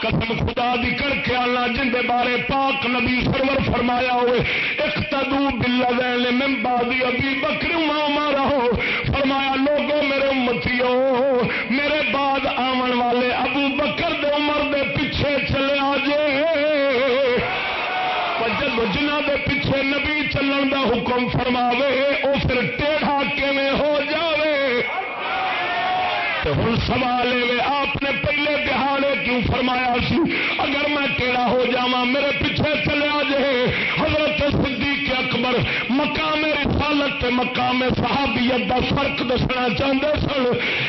قسم خدا دی کر کے آنا جن دے بارے پاک نبی سرور فرمایا ہوئے ایک تدو بل ممبا دی ابھی بکر ماما رہو فرمایا لوگوں میرے امتیو، میرے بعد آمن والے ابو بکر دے عمر دے نبی دا حکم فرماوے وہ پھر ٹیڑھا کیویں ہو جاوے؟ ہوں سوال آپ نے پہلے دہاڑے کیوں فرمایا سی؟ اگر میں ٹیڑھا ہو جا میرے پیچھے چلیا جائے۔ حضرت صدیق اکبر مقام رسالت مقام صحابیت دا فرق دسنا چاہتے سن۔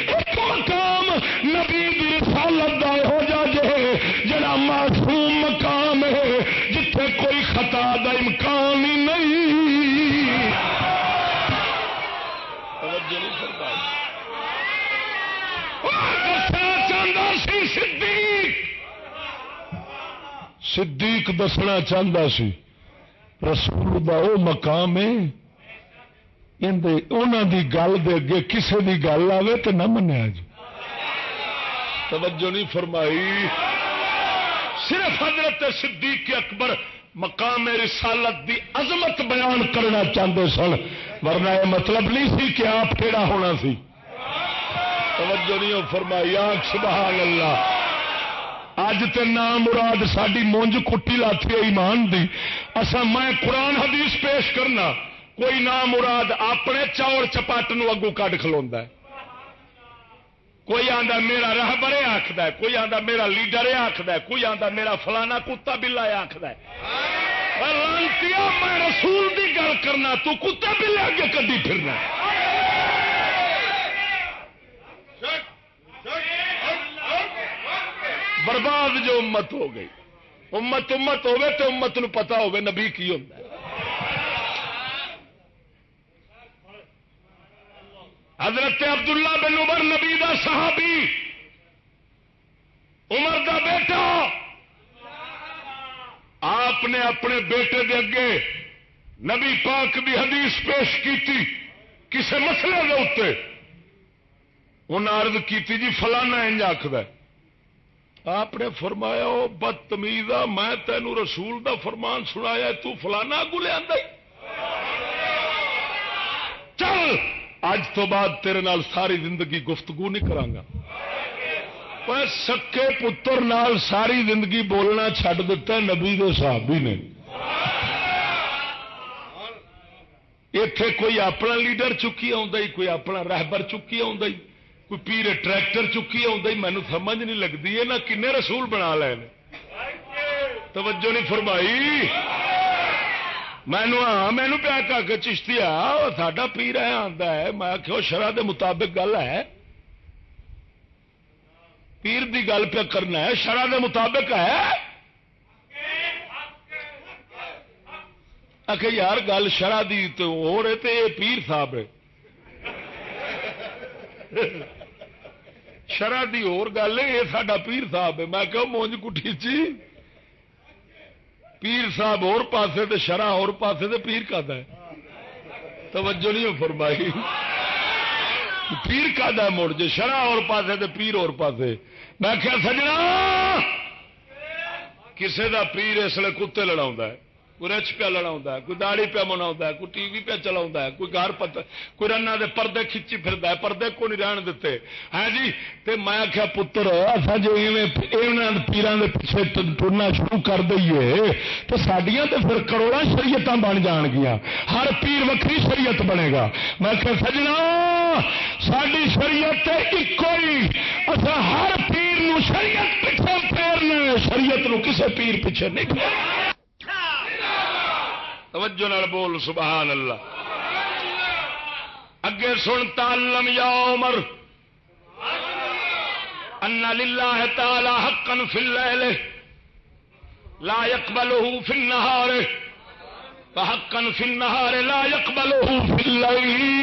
ایک مقام نبی رسالت دا ہو جا جائے، جڑا معصوم مقام ہے، جتھے کوئی خطا دا امکان ہی نہیں۔ صدیق۔ دسنا چاہتا سی۔ رسول دا او مقام ہے۔ دی گل دے اگے کسے دی گل آئے تو نہ منیا جی توجہ نہیں فرمائی۔ صرف حضرت صدیق کے اکبر مقام رسالت دی عظمت بیان کرنا چاہتے سن، ورنہ یہ مطلب نہیں سی کہ آپ کہڑا ہونا سی۔ توجہ نہیں فرمائی آنکھ سبحان اللہ اج تے نام مراد ساری مونج کٹی لاتی ایمان دی۔ اصا میں قرآن حدیث پیش کرنا، کوئی نام مراد اپنے چاور چپاٹ اگو کٹ کھلوا کوئی آتا میرا راہ برے آخد کوئی آتا میرا لیڈر آخد کوئی آتا میرا فلانا کتا بلا آخد میں رسول دی گل کرنا، تو کتا بلا اگے کدی پھرنا برباد جو امت ہو گئی، امت امت ہوے تو امت نو پتا ہوے نبی کی ہوتا ہے۔ حضرت عبداللہ بن عمر نبی دا صحابی۔ عمر دا بیٹا۔ آپ نے اپنے بیٹے دے اگے نبی پاک دی حدیث پیش کیتی، کسے مسئلے کے اتنے انہیں عرض کی جی فلانا انج آخر آپ نے فرمایا وہ بدتمیز میں تینوں رسول دا فرمان سنایا تو فلانا اگو لیا چل! اج تو بعد تیرے نال ساری زندگی گفتگو نہیں کرانگا سکے پتر نال ساری زندگی بولنا چھڈ دیتا نبی دے صحابی نے۔ اتے کوئی اپنا لیڈر چکی آ کوئی اپنا رہبر چکی آ کوئی پیر ٹریکٹر چکی آئی مینو سمجھ نہیں لگتی یہ نہ کن رسول بنا لے توجہ نہیں فرمائی؟ مینو ہاں مینو پیا کہ کے چشتی آ سا پیر ہے آتا ہے۔ میں آخو شرح کے مطابق گل ہے۔ پیر دی گل پہ کرنا ہے، شرح کے مطابق ہے۔ آ یار، گل شرح دی تو ہو رہے تو یہ پیر صاحب ہے۔ شرح کی گل ہے، یہ سا پیر صاحب ہے۔ میں کہ مونج کٹھی چی۔ پیر صاحب اور پاسے تے شرح اور پاسے تے پیر کا توجہ نہیں فرمائی۔ پیر کا مڑ جی شرح اور پاسے تے پیر اور پاسے۔ میں کیا سجنا! کسے دا پیر اس لیے کتے لڑا ہے۔ کوئی رچ پیا لڑا ہے کوئی داڑی پیا منا ہے کوئی ٹی وی پہ چلا ہے کوئی گھر پت کوئی رنا دے پردے کھچی پھر پردے کو نہیں رہن دیتے ہاں جی تے میں آخیا پتر اصا جی پیران دے پیچھے ٹرنا شروع کر دئیے تو سڈیا تو پھر کروڑا شریعت بن جان گیا ہر پیر وکری شریعت بنے گا میں کہ سجنا ساری شریعت ایک ہی اصا ہر پیر نو شریعت پیچھے پھیرنا شریعت نو کسے پیر پیچھے نہیں پھیرنا توجہ نال بول سبحان اللہ اگے سن، تعلم یا عمر۔ ان للہ تعالی حقا فی اللیل لا يقبله في النهار۔ فحقا في النهار لا يقبله في الليل۔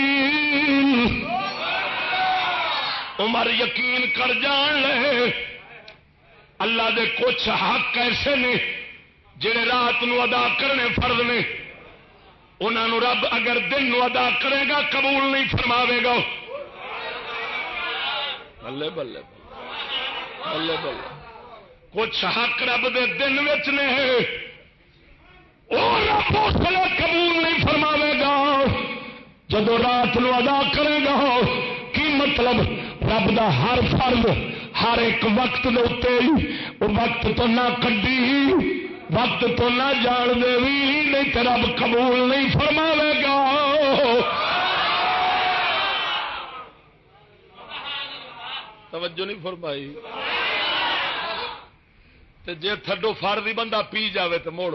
عمر یقین کر جان لے۔ اللہ دے کچھ حق ایسے نے جڑے رات نو ادا کرنے فرض نے انہوں رب اگر دن نو ادا کرے گا، قبول نہیں فرماوے گا۔ بلے بلے بلے۔ بلے کچھ حق رب دے دن نے رب اس قبول نہیں فرماوے گا۔ جدو رات نو ادا کرے گا، کی مطلب؟ رب دا ہر فرض ہر ایک وقت دے وقت تو نہ کڈی۔ وقت تو نہ جان دے بھی نہیں تو رب قبول نہیں فرماوے گا۔ توجہ نہیں فرمائی۔ جی تھڈو فردی بندہ پی جاوے تو مڑ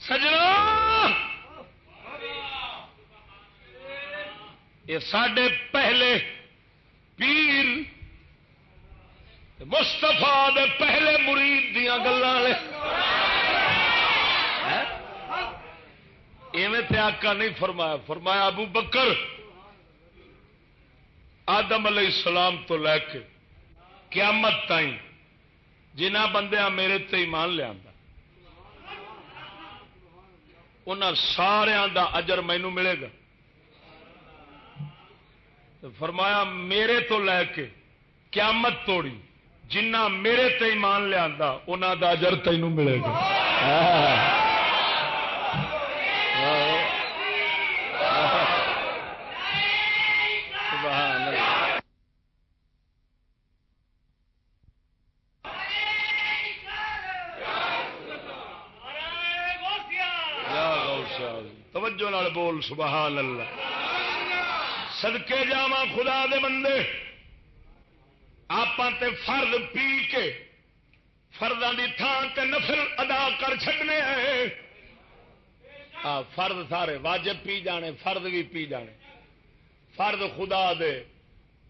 سجنا! یہ سڈے پہلے پیر مستفا دے پہلے مرید دیا گلیں ایویں آکا نہیں فرمایا۔ فرمایا ابو بکر آدم علیہ السلام تو لے کے قیامت تائیں جنہ بندے میرے تے ایمان لیا ان سارا دا اجر مینو ملے گا۔ فرمایا میرے تو لے کے قیامت توڑی جنہ میرے تے ایمان لیا انہوں دا اجر تینوں ملے گا۔ توجہ بول سبحان اللہ۔ سدکے جا خدا دے بندے۔ آپ فرد پی کے فرداں کی تھان تے نفل ادا کر چکنے فرد سارے واجب پی جانے، فرد بھی پی جانے۔ فرد خدا دے۔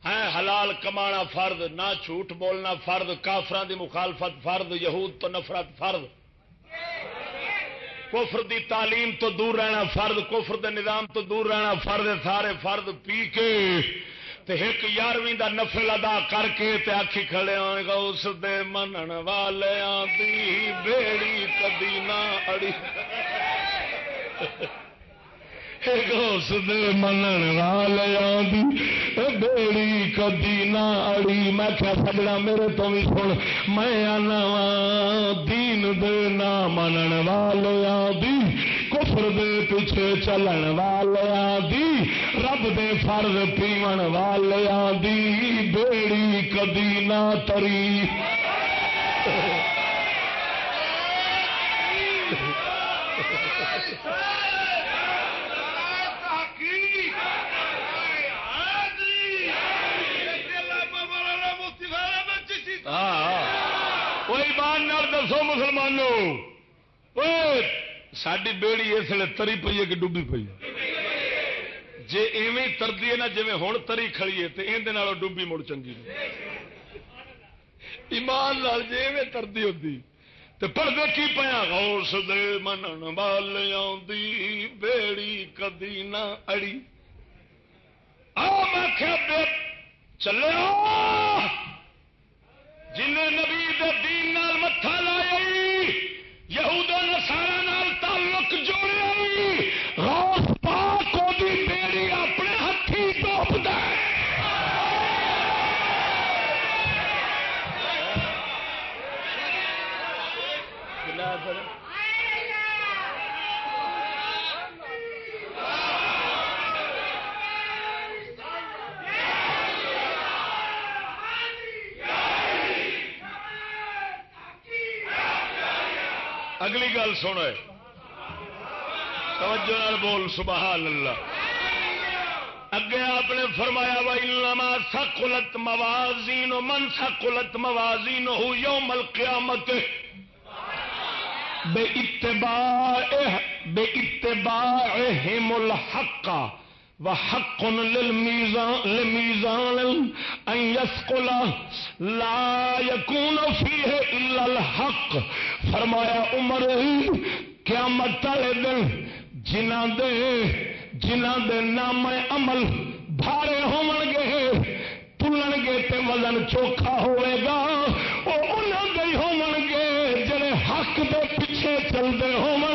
ہے حلال کمانا فرد، نہ جھوٹ بولنا فرد کافران دی مخالفت فرد، یہود تو نفرت فرد۔ کفر دی تعلیم تو دور رہنا فرد، کفر دے نظام تو دور رہنا فرد، سارے فرد پی کے تے ایک یارویں دا نفل ادا کر کے تے آخی کھڑے آئے گا اس دے منن والے دی بیڑی کدی نہ اڑی۔ اس منن بیڑی کدی نہ اڑی۔ میں کیا سجنا میرے تو بھی سن، میں آنا دین دے نہ منن والیا دی، کفر دے پیچھے چلن والیا دی، رب دے فرض پیون والیا دی، بیڑی کدی نہ تری۔ مسلمانوں ساری بیڑی اس لیے تری پی ہے کہ ڈبی پی جی ایویں تردی ہے نا جی ہوں تری کھڑی ہے تو یہ ڈبی مڑ چنگی ایمان لال جی ایویں تردی ہوتی تو پردے کی پیا غوث دے من بال آدھی بیڑی کدی نہ اڑی آ میں چلے جنہیں نبی دے دین نال متھا لایا یہود نسارا نال تعلق جوڑیا اگلی گل سن توجہ بول، سبحان اللہ۔ اگے آپ نے فرمایا بھائی لما سکلت موازین من سکلت موازین ہو یوم القیامت بے اتباع بے اتباع الحق۔ وحق للميزان للميزان ان يثقل لا يكون فيه الا الحق۔ فرمایا عمر، قیامت والے دن جنہ دے جنہ دے نام عمل بھارے ہون گے، تلن گے تے وزن چوکھا ہوئے گا، وہ انہوں دے ہون گے، جڑے حق دے پیچھے چلتے ہون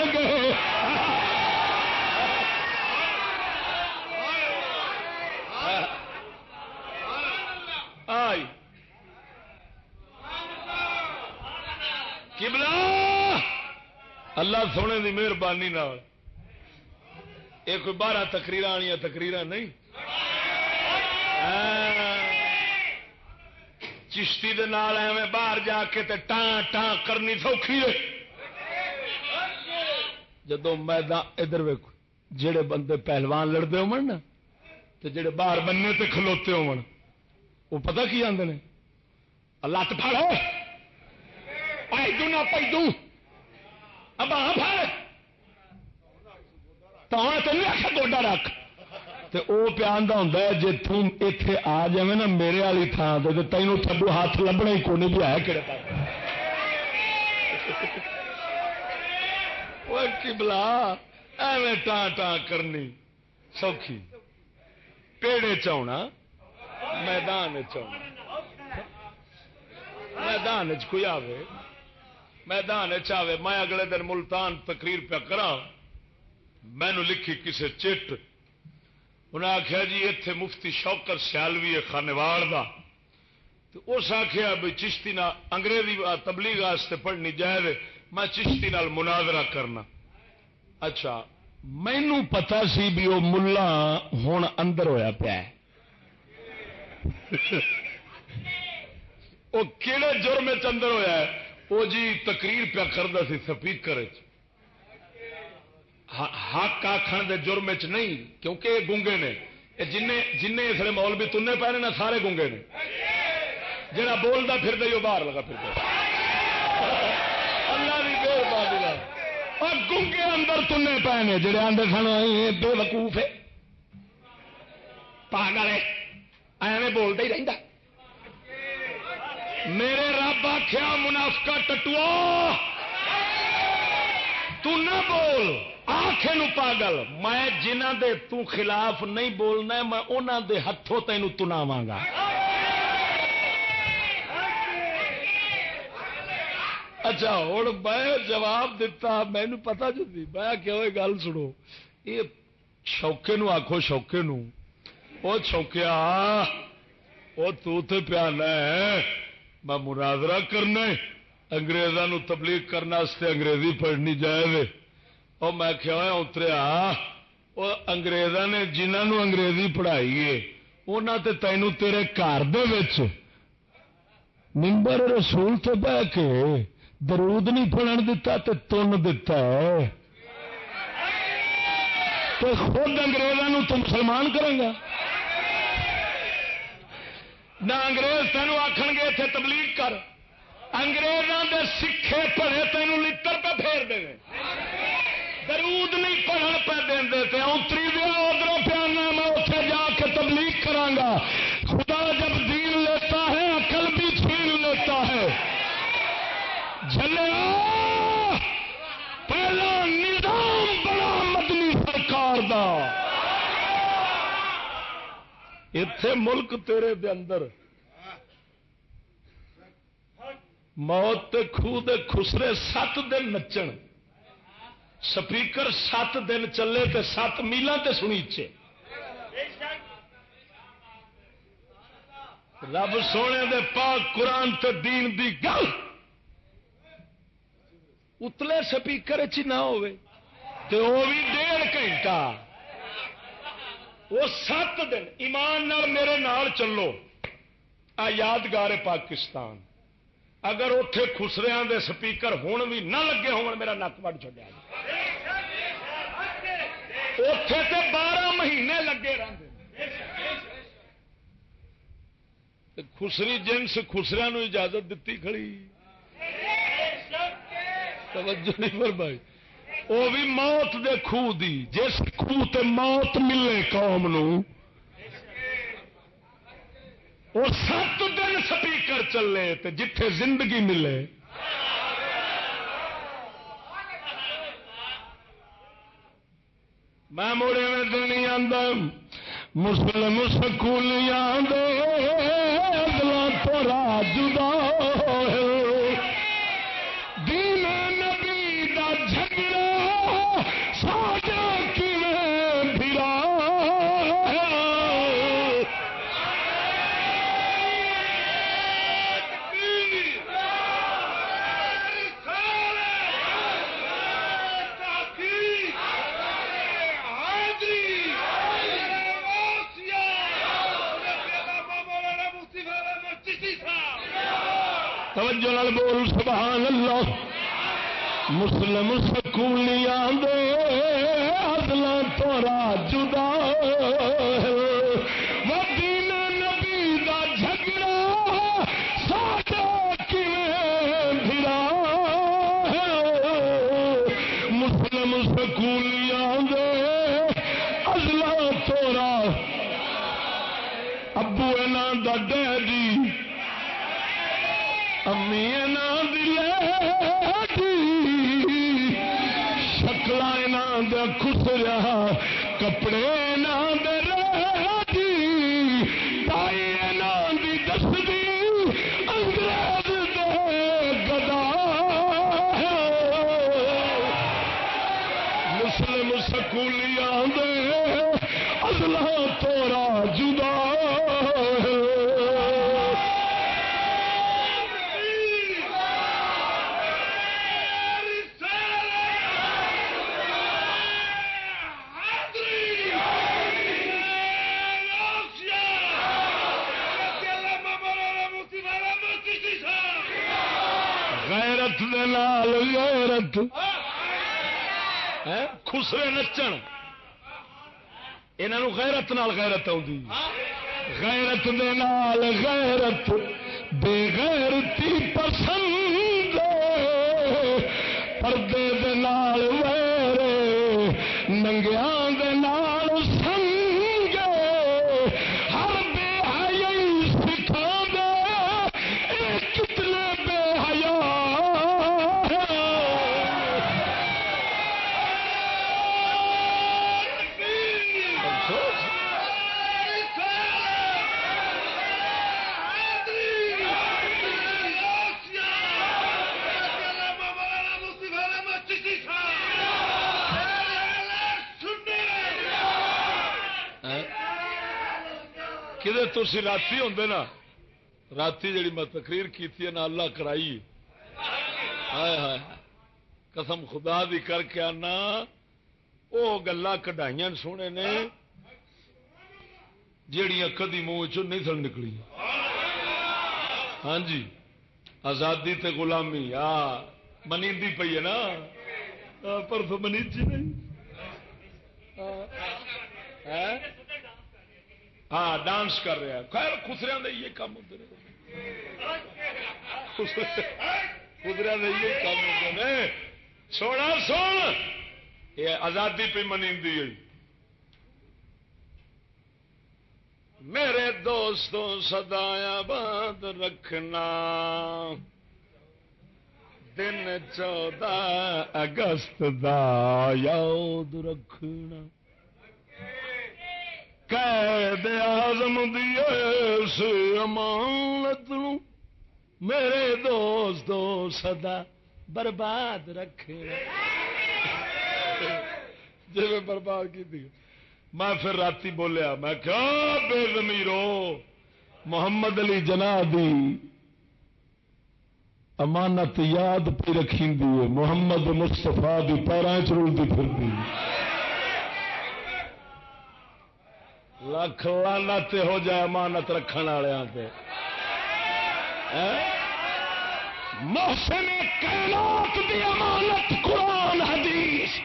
کبلا اللہ سونے کی مہربانی یہ کوئی بارہ تقریر آنیا تقریر نہیں؟ ہاں۔ چشتی دے نال ایویں باہر جا کے تے ٹان ٹان کرنی سوکھی ہے۔ جدو میدان ادھر ویک جڑے بندے پہلوان لڑتے ہو نا جڑے باہر بننے تے کھلوتے ہو وہ پتہ کی آدھے نے؟ لت پیدو نہ پیدو اب پڑ تو تین آخ گوڈا رکھ۔ تو وہ پیادا ہوں جی تم اتے آ جائے نا میرے والی تھان سے تینوں تھڈو ہاتھ لبنا ہی کون بھی ہے کہڑے کی بلا ایویں ٹان ٹان کرنی سوکھی۔ پیڑے چنا میدان میدان چ کوئی آوے۔ میدان چاہے میں اگلے دن ملتان تقریر پہ کرا مینو لکھی کسی چٹ۔ انہیں آخیا جی اتے مفتی شوکر سیالوی ہے خانوار کا تو اس آخیا بھی چشتی نہ انگریزی تبلیغ واسطے پڑھنی جائے، میں چشتی نال مناظرہ کرنا۔ اچھا مینو پتا سی بھی وہ ملا ہوں اندر ہویا پیا [LAUGHS] وہ کہڑے جرم اندر ہویا ہے؟ وہ جی تقریر پیا کرتا سی سپیکر حق آخر دے جرم چ نہیں، کیونکہ یہ گونگے نے۔ جن جن اس لیے مول بھی تنے پے نا، سارے گونگے نے۔ جہاں بولتا پھر وہ باہر لگا پھر اللہ کی مہربانی اور گونگے اندر تنے پے نے جڑے آدھے سن بے وقوف ہے۔ پاگل ہے۔ ایویں بولتا ہی رہتا میرے رب آخیا منافقہ ٹٹو تو نہ بول پاگل۔ میں جنہ دے تو خلاف نہیں بولنا میں انہوں دے ہاتھوں تینوں تناواں گا۔ اچھا ہوں میں جواب دتا مینو پتا جی میں کہ گل سنو۔ یہ شوکے نو آخو شوکے نو۔ وہ چوکیا وہ تو پیا میں مناظرہ کرنا اگریزوں تبلیغ کرنے انگریزی پڑھنی جائے اور میں کیا اتریا، وہ اگریزوں نے جنہوں انگریزی پڑھائی ہے انہوں تے تینوں تیرے گھر ممبر رسول تو بہ کے درود نہیں پڑھن دتا تے تن دتا ہے۔ تو خود انگریزوں تو مسلمان کرے گا۔ نہ انگریز تینوں آخن گے اتنے تبلیغ کر۔ انگریزوں کے سکھے پڑے تینوں لڑ پہ پھیر دے۔ درود نہیں پڑھن پہ دے اتری دیا ادھر پیانا میں اتنے جا کے تبلیغ کرا خدا جب دین لیتا ہے عقل بھی چھین لیتا ہے جلیا پہلا نظام بڑا مدنی سرکار دا اتے ملک تیرے دے اندر۔ موت دے خسرے سات دن نچن۔ سپیکر سات دن چلے تے سات میلوں تے سنیچے رب سونے دے پاک قرآن تے دین دی گل۔ اتلے سپیکر چ نہ ہوئے۔ تے وہ بھی ڈیڑھ گھنٹہ۔ وہ سات دن ایمان نال میرے نال چلو۔ آ یادگار پاکستان۔ اگر اتے خسریا دے سپیکر ہون بھی نہ لگے ہو میرا نک وڈ چڈیا اتے تو بارہ مہینے لگے رہتے خسری جنس خسریا اجازت دیتی کھڑی۔ توجہ نہیں پر بھائی وہ بھی موت دے خوہ دی، جس خوہ تے موت ملے قوم نو۔ وہ سات دن سپیکر چلے تے جتھے زندگی ملے۔ میں موڑے میں دل نہیں آتا مسلم سکولیاں دے تو راج مسلم سکولیاں دے عدل تو جدا مسلم سکولیاں دے ازلا تورا آسرے نچن۔ انہوں غیرت نال غیرت آتی غیرت دے نال غیرت بے غیرتی پسند۔ پردے دے نال ویرے، ننگیاں دے نال سنگ ہر بے حیائی سکھا دے اے کتنے بے حیا کدے تھی راتی ہوں نا. رات جی میں تقریر کی نہ اللہ کرائی. ہائے ہائے قسم خدا دی کر کے آنا. وہ گلا کٹائی سونے نے جہیا کدی منہ چ نہیں سن نکلی. ہاں جی. آزادی تے غلامی. آ منی پی ہے نا. پر تو منی نہیں. ہاں ڈانس کر رہا ہے خیر خسریا کا یہ کام ہوتے خسریا کا یہ کام ہوتے ہیں سونا سن یہ آزادی پہ منی میرے دوستوں سدایا بات رکھنا۔ دن چودہ اگست دا یاد رکھنا۔ قید آزم دیس امانت میرے دوستو سدا برباد رکھے۔ جی میں برباد کی تھی۔ میں پھر رات بولیا، میں کیا بے زمیرو، محمد علی جنا دی امانت یاد پہ رکھی محمد مستفا دی پیروں چلتی پھرتی۔ لکھ لانت ہو جائے امانت رکھنے والوں پہ محسن کائنات دی امانت قرآن، حدیث۔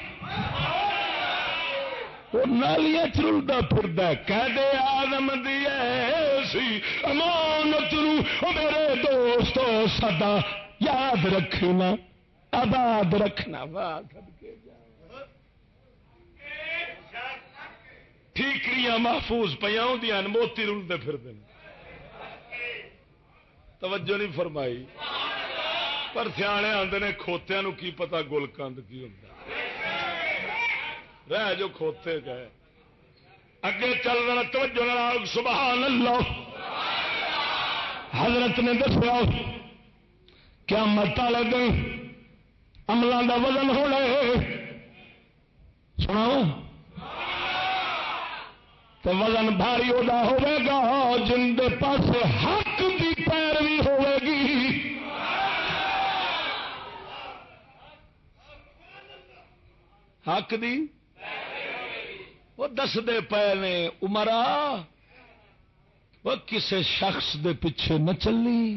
وہ نالیاں چلتا پھرد کہہ آدم دی ایسی امانت رو میرے دوستو سدا یاد رکھنا، آباد رکھنا بات ٹھیکریاں محفوظ پہ موتی رلتے پھر توجہ نہیں فرمائی۔ پر سیانے آتے نے کھوتیا کی پتا گل کند کی ہوتا رہ جو کھوتے گئے۔ اگے چل رہا، توجہ سبحان اللہ حضرت نے دسیا کیا مت لگ عملوں کا وزن ہونا سناؤ۔ تو وزن بھاری ادا ہوگا جن کے پاس حق کی پیروی ہوے گی۔ حق دی وہ دستے پے نے امرا وہ کسے شخص دے پیچھے نہ چلی،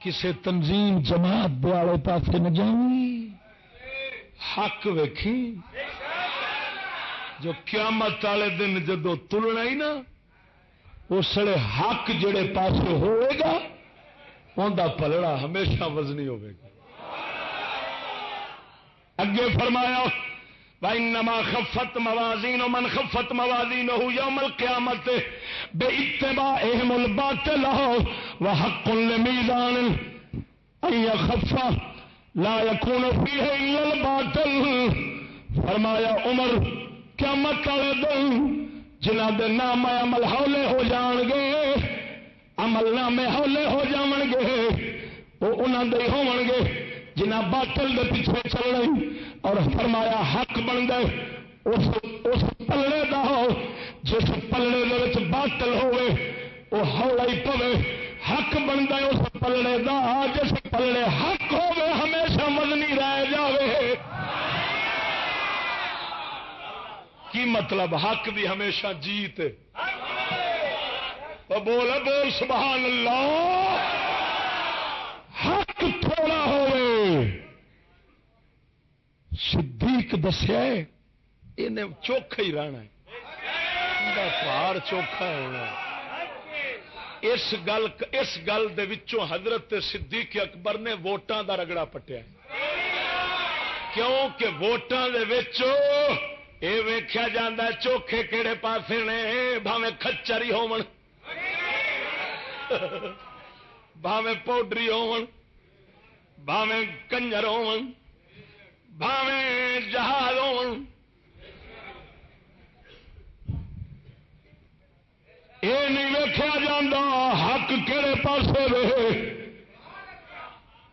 کسے تنظیم جماعت والے پاس نہ جانی حق ویکھی۔ جو قیامت والے دن جدو تلنا ہی نا اس لیے حق جڑے پاس ہوئے گا انہ پلڑا ہمیشہ وزنی ہوئے گا۔ اگے فرمایا بھائی نما خفت موازین من خفت موازین ہو یوم القیامت بے اتباع اہم الباطل ہو وحق لمیزان ای خفا لا یکون فیہ الا الباطل۔ فرمایا، عمر قیامت والے دن جنہ دے نام عمل ہولے ہو جان گے عمل نامے ہولے ہو جان گے وہ انہوں دے ہون گے جنہ باطل دے پیچھے چل رہی اور فرمایا حق بن گئے۔ اس, اس پلڑے دا ہو جس پلڑے دے باطل ہوئے وہ ہولا ہی پوے۔ حق بن گئے اس پلڑے دا جس پلڑے حق ہوئے ہمیشہ مدنی رہ جاوے۔ کی مطلب حق دی ہمیشہ جیت بول بول سبحان اللہ۔ حق تھوڑا ہوئے۔ صدیق دسیا انہیں چوکھا ہی رہنا ہے۔ پہاڑ چوکھا ہونا اس گل اس گل دے وچوں حضرت صدیق اکبر نے ووٹاں دا رگڑا پٹیا کیوں کہ ووٹاں دے وچوں یہ ویخیا جا چوکھے کہڑے پاسے نے بھاوے کچری ہو بھاوے پاؤڈری ہو بھاوے کنجر ہو بھاوے جہاز ہو یہ نہیں ویخیا جا حق کہڑے پاسے رہے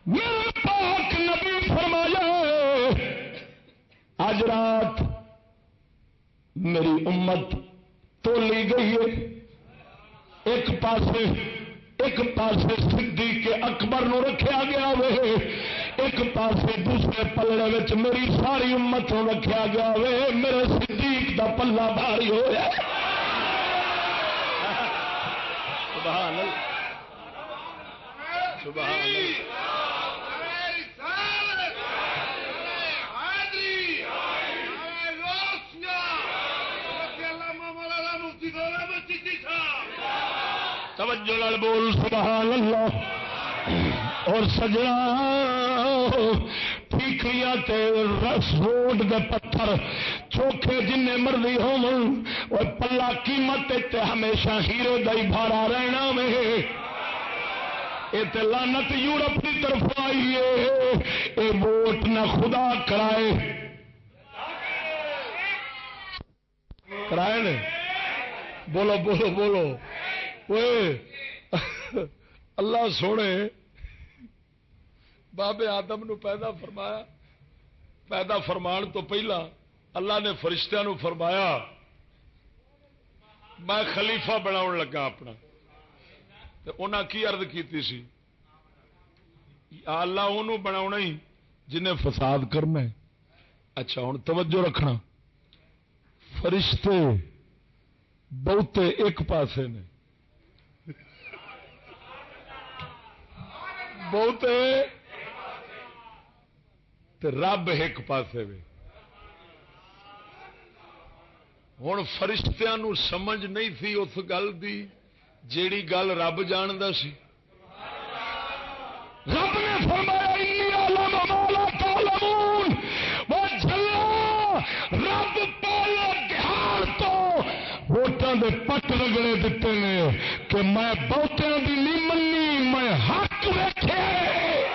میرے پاک نبی فرمایا اج رات میری امت تو لی گئی ہے۔ ایک پاسے ایک پاسے سدھی کے اکبر نو رکھا گیا وے ایک پاسے دوسرے پلڑے میں میری ساری امت نو رکھا گیا وے میرے صدیق دا پلہ بھاری ہوا سبحان اللہ۔ سبحان اللہ۔ توجہ لال بول، سبحان اللہ۔ اور سجنا، ٹھیکریاں رس روڈ دے پتھر، چوکھے جن مرضی ہو پلا قیمت تے ہمیشہ ہیرو دئی بھارا رہنا میں یہ لانت یورپ کی طرف آئی ہے یہ ووٹ نہ خدا کرائے۔ کرائے بولو بولو بولو۔ اللہ سونے۔ بابے آدم نو پیدا فرمایا۔ پیدا فرمان تو پہلا اللہ نے فرشتہ نو فرمایا، میں خلیفہ بنا لگا اپنا۔ انہیں کی ارد کی سی؟ اللہ انہوں بنا ہی جنہیں فساد کرنا اچھا ہوں توجہ رکھنا۔ فرشتے بہتے ایک پاسے نے۔ بہتے رب ایک پاسے پاس ہوں فرشتیاں نو سمجھ نہیں تھی اس گل کی جیڑی گل رب جانتا سی۔ رب نے فرمایا رب بہار تو۔ ووٹان دے پٹ رگڑے دیتے ہیں کہ میں بہتوں کی نہیں منی میں حق you the king.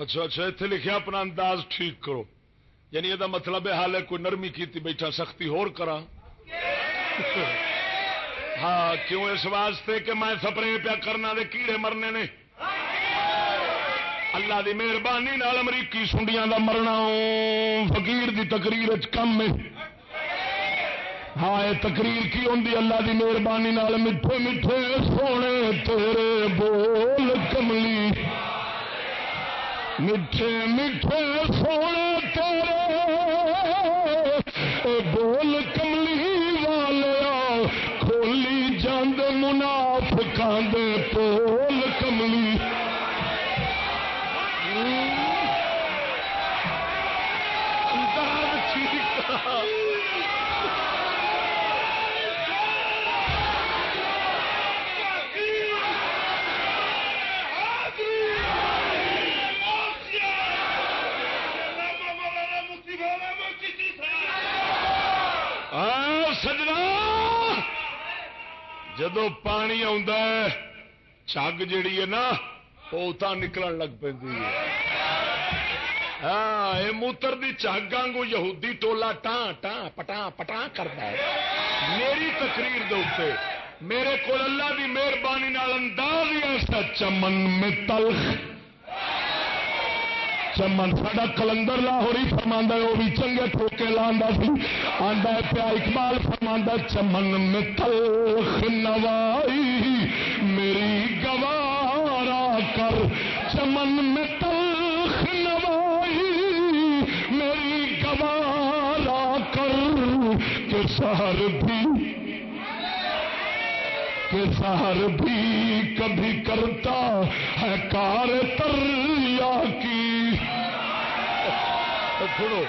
اچھا اچھا اتنے لکھا اپنا انداز ٹھیک کرو۔ یعنی یہ مطلب ہے حال ہے کوئی نرمی کی بیٹھا سختی ہور کرا [LAUGHS] ہاں کیوں اس واسطے کہ میں سپرے پیا کرنا دے کیڑے مرنے نے؟ اللہ دی مہربانی امریکی سنڈیاں دا مرنا فقیر دی تقریر کم ہے۔ ہاں یہ تقریر کی ہوں اللہ دی مہربانی میٹھے میٹھے سونے تیرے بول۔ میٹھے میٹھے سونے جدو پانی آگ جیڑی ہے نا وہ اتنا نکلن لگ پی ہاں یہ موتر دی چگ آگو یہودی ٹولا ٹان ٹان پٹان پٹان کرتا ہے۔ میری تقریر دے میرے کو اللہ کی مہربانی انداز ہی ایسا چمن میں تلخ چمن سا کلندر لاہوری فرما وہ بھی چنگے ٹوکے لانا سی۔ آدھا پیا اقبال فرما چمن میں تلخ نوائی میری گوارا کر۔ چمن میں تلخ نوائی میری گوارا کر۔ کہ سہر بھی، کہ سہر بھی کبھی کرتا ہے کار تریا کی۔ سنو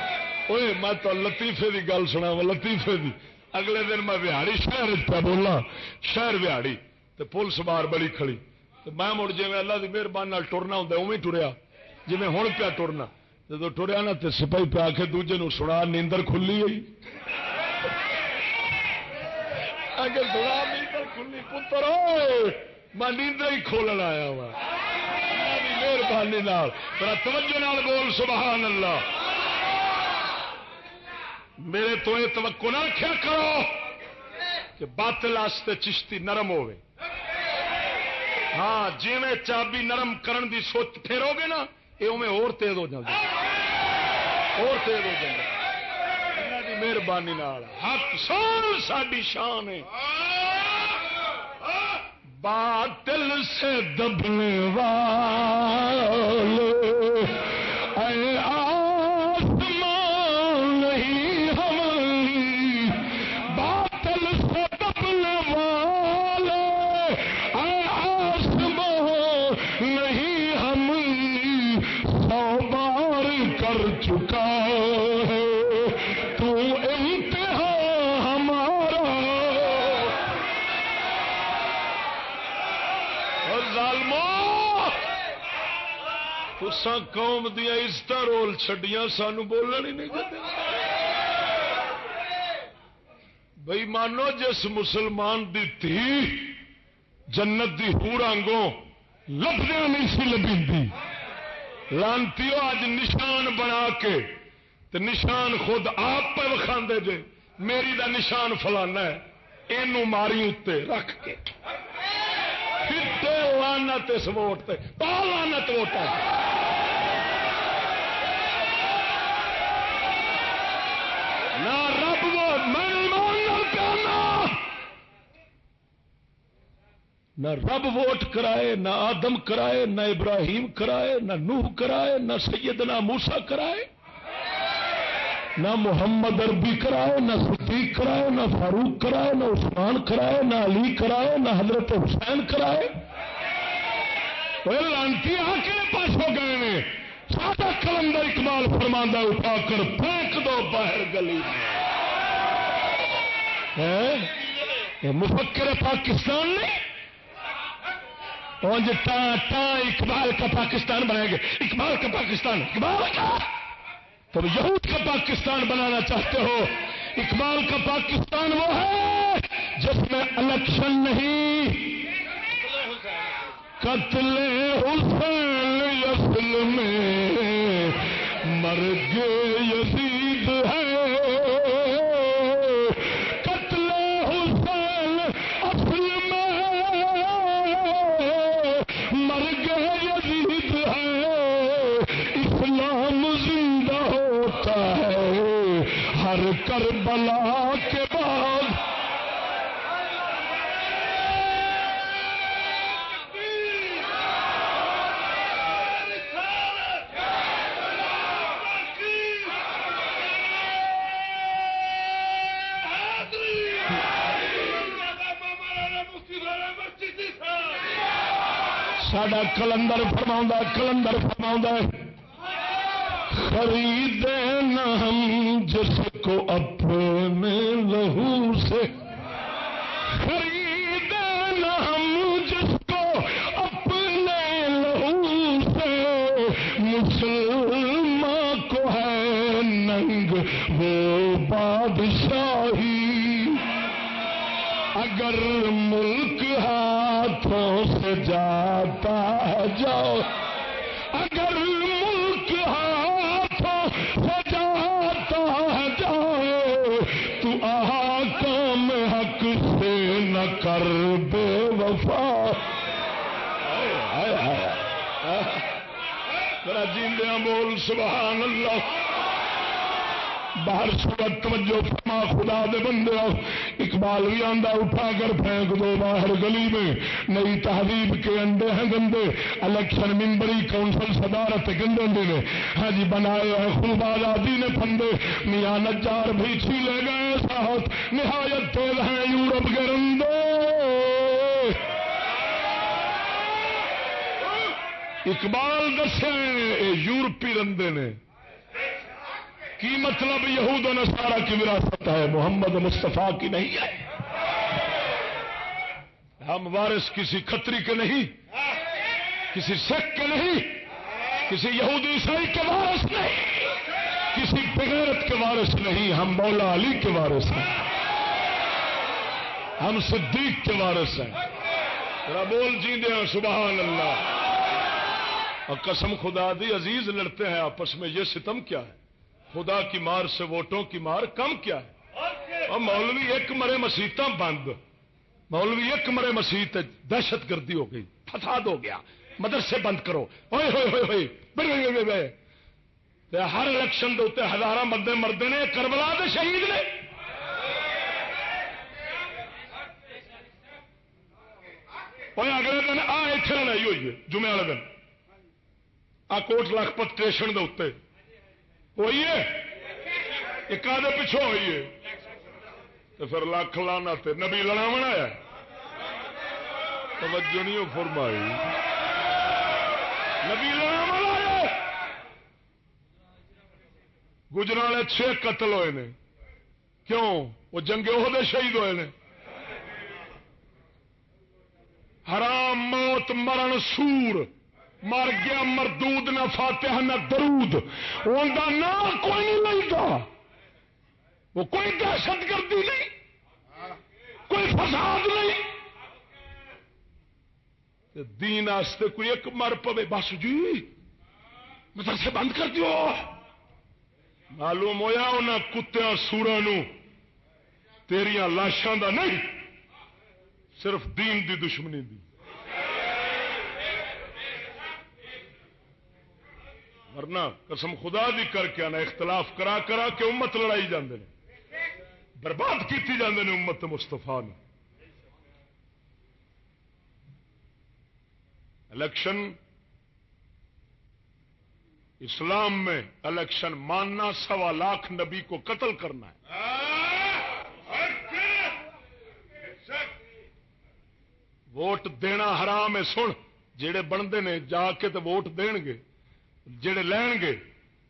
اوے میں تو لطیفے کی گل سنا وا لطیفے کی اگلے دن میں بہاڑی شہر پہ بولا شہر بہاڑی تو پولیس بار بڑی کھڑی۔ تو میں مڑ جی اللہ کی مہربانی ٹرنا ہوں اوی ٹریا۔ جی ہوں پیا ٹرنا۔ جب ٹریا نا تو سپاہی پیا کے دوجے نو سنا، نیندر کھلی گئی سنا، نیندر کھلی۔ پتر میں نیندر ہی کھولن آیا وا مہربانی توجہ بول، سبحان اللہ۔ میرے تو یہ توقع نہ رکھا کرو کہ باطل واسطے چشتی نرم ہوئے ہاں جی میں چابی نرم کرن دی سوچ پھیرو گے نا یہ میں اور تیز ہو جائے اور تیز ہو جائے دی مہربانی حق سال ساری شان ہے۔ باطل سے دبنے والے چکا ہے۔ تو انتہا ہمارا۔ تسا قوم دیا عزت رول چڈیا سانو بولن ہی نہیں دیتے بئی مانو، جس مسلمان دی تھی جنت دی ہورانگوں لبدیا نہیں سی لبی لانتی اج نشان بنا کے تو نشان خود آپ پہ وکھا جے، میری دا نشان فلانا ہے یہ ماری اتنے رکھ کے۔ لانت اس ووٹ تے، پا لانت ووٹ نہ نہ رب ووٹ کرائے نہ آدم کرائے نہ ابراہیم کرائے نہ نوح کرائے نہ سیدنا موسا کرائے نہ محمد عربی کرائے نہ صدیق کرائے نہ فاروق کرائے نہ عثمان کرائے نہ علی کرائے نہ حضرت حسین کرائے لانتی آ کے پاس ہو گئے ہیں سادہ کلندر اقبال فرماندہ اٹھا کر پھینک دو باہر گلی میں مفکر پاکستان نے جی، اقبال کا پاکستان بنائیں گے۔ اقبال کا پاکستان، اقبال کا! تم یہود کا پاکستان بنانا چاہتے ہو۔ اقبال کا پاکستان وہ ہے جس میں الیکشن نہیں۔ قتل حسین اصل میں مرگ یزید ہے۔ کربلا کے بعد۔ ساڈا کلندر فرما کلندر فرما خریدے نہ ہم جس کو اپنے لہو سے۔ خریدے نہ ہم جس کو اپنے لہو سے۔ مسلمان کو ہے ننگ وہ بادشاہی۔ اگر ملک ہاتھوں سے جاتا جاؤ۔ اگر کر بے وفا۔ ذرا جیندیاں بول سبحان اللہ باہر سورت توجہ فرما، خدا دے بندے اقبال بھی آندا، اٹھا کر پھینک دو باہر گلی میں۔ نئی تہذیب کے انڈے ہیں گندے۔ الیکشن ممبری کونسل صدارت گندے نے۔ ہاں جی بنائے ہیں خوب آزادی نے پھندے۔ میاں نجار بھی چھیلے گئے ساتھ۔ نہایت تیل ہیں یورپ کے اقبال دسے یورپی رندے نے۔ کی مطلب یہود و نصارہ کی وراثت ہے؟ محمد مصطفیٰ کی نہیں ہے۔ ہم وارث کسی کھتری کے نہیں، کسی سکھ کے نہیں، کسی یہودی عیسائی کے وارث نہیں، کسی بغیرت کے وارث نہیں، ہم مولا علی کے وارث ہیں۔ ہم صدیق کے وارث ہیں۔ بول جی دیا سبحان اللہ۔ اور قسم خدا دی، عزیز لڑتے ہیں آپس میں، یہ ستم کیا ہے؟ خدا کی مار سے ووٹوں کی مار کم کیا ہے؟ اور مولوی ایک مرے مسیطا بند۔ مولوی ایک مرے مسیت دہشت گردی ہو گئی، فساد ہو گیا۔ مدرسے بند کرو۔ ہوئے ہوئے ہوئے۔ ہوئے ہر الیکشن کے اتنے ہزار بندے مرد نے، کربلا دے شہید نے۔ اگلے دن آ اتنے لڑائی ہوئی ہے، جمعے والے دن۔ آ کوٹ لکھپت اسٹیشن کے اتنے ہوئی ہے؟ ایک آدھے پچھو ہوئی ہے؟ تو پھر لکھ لانا تے نبی لڑا بنایا۔ توجہ نہیں فرمائی۔ نبی لڑا بنایا۔ گجرا والے چھ قتل ہوئے نے۔ کیوں؟ وہ جنگے وہ شہید ہوئے نے۔ حرام موت مرن سور۔ مر گیا مردود نہ فاتح نہ درود۔ ان کا نام کوئی نہیں لگتا وہ کوئی دہشت گردی نہیں، کوئی فساد نہیں۔ دین آستے کوئی ایک مر پوے، بس جی مدرسے بند کر دیو۔ معلوم ہوا ان کتیا سورا تیریا لاشاں دا نہیں، صرف دین دی دشمنی دی۔ ورنہ قسم خدا دی کر کے آنا، اختلاف کرا کرا کے امت لڑائی جاندے نے۔ برباد کیتی جاندے نے امت مستفا نے۔ الیکشن، اسلام میں الیکشن ماننا، سوا لاکھ نبی کو قتل کرنا ہے۔ ووٹ دینا حرام ہے، سن جڑے بنتے نے، جا کے تو ووٹ دین گے۔ جڑے لین گے،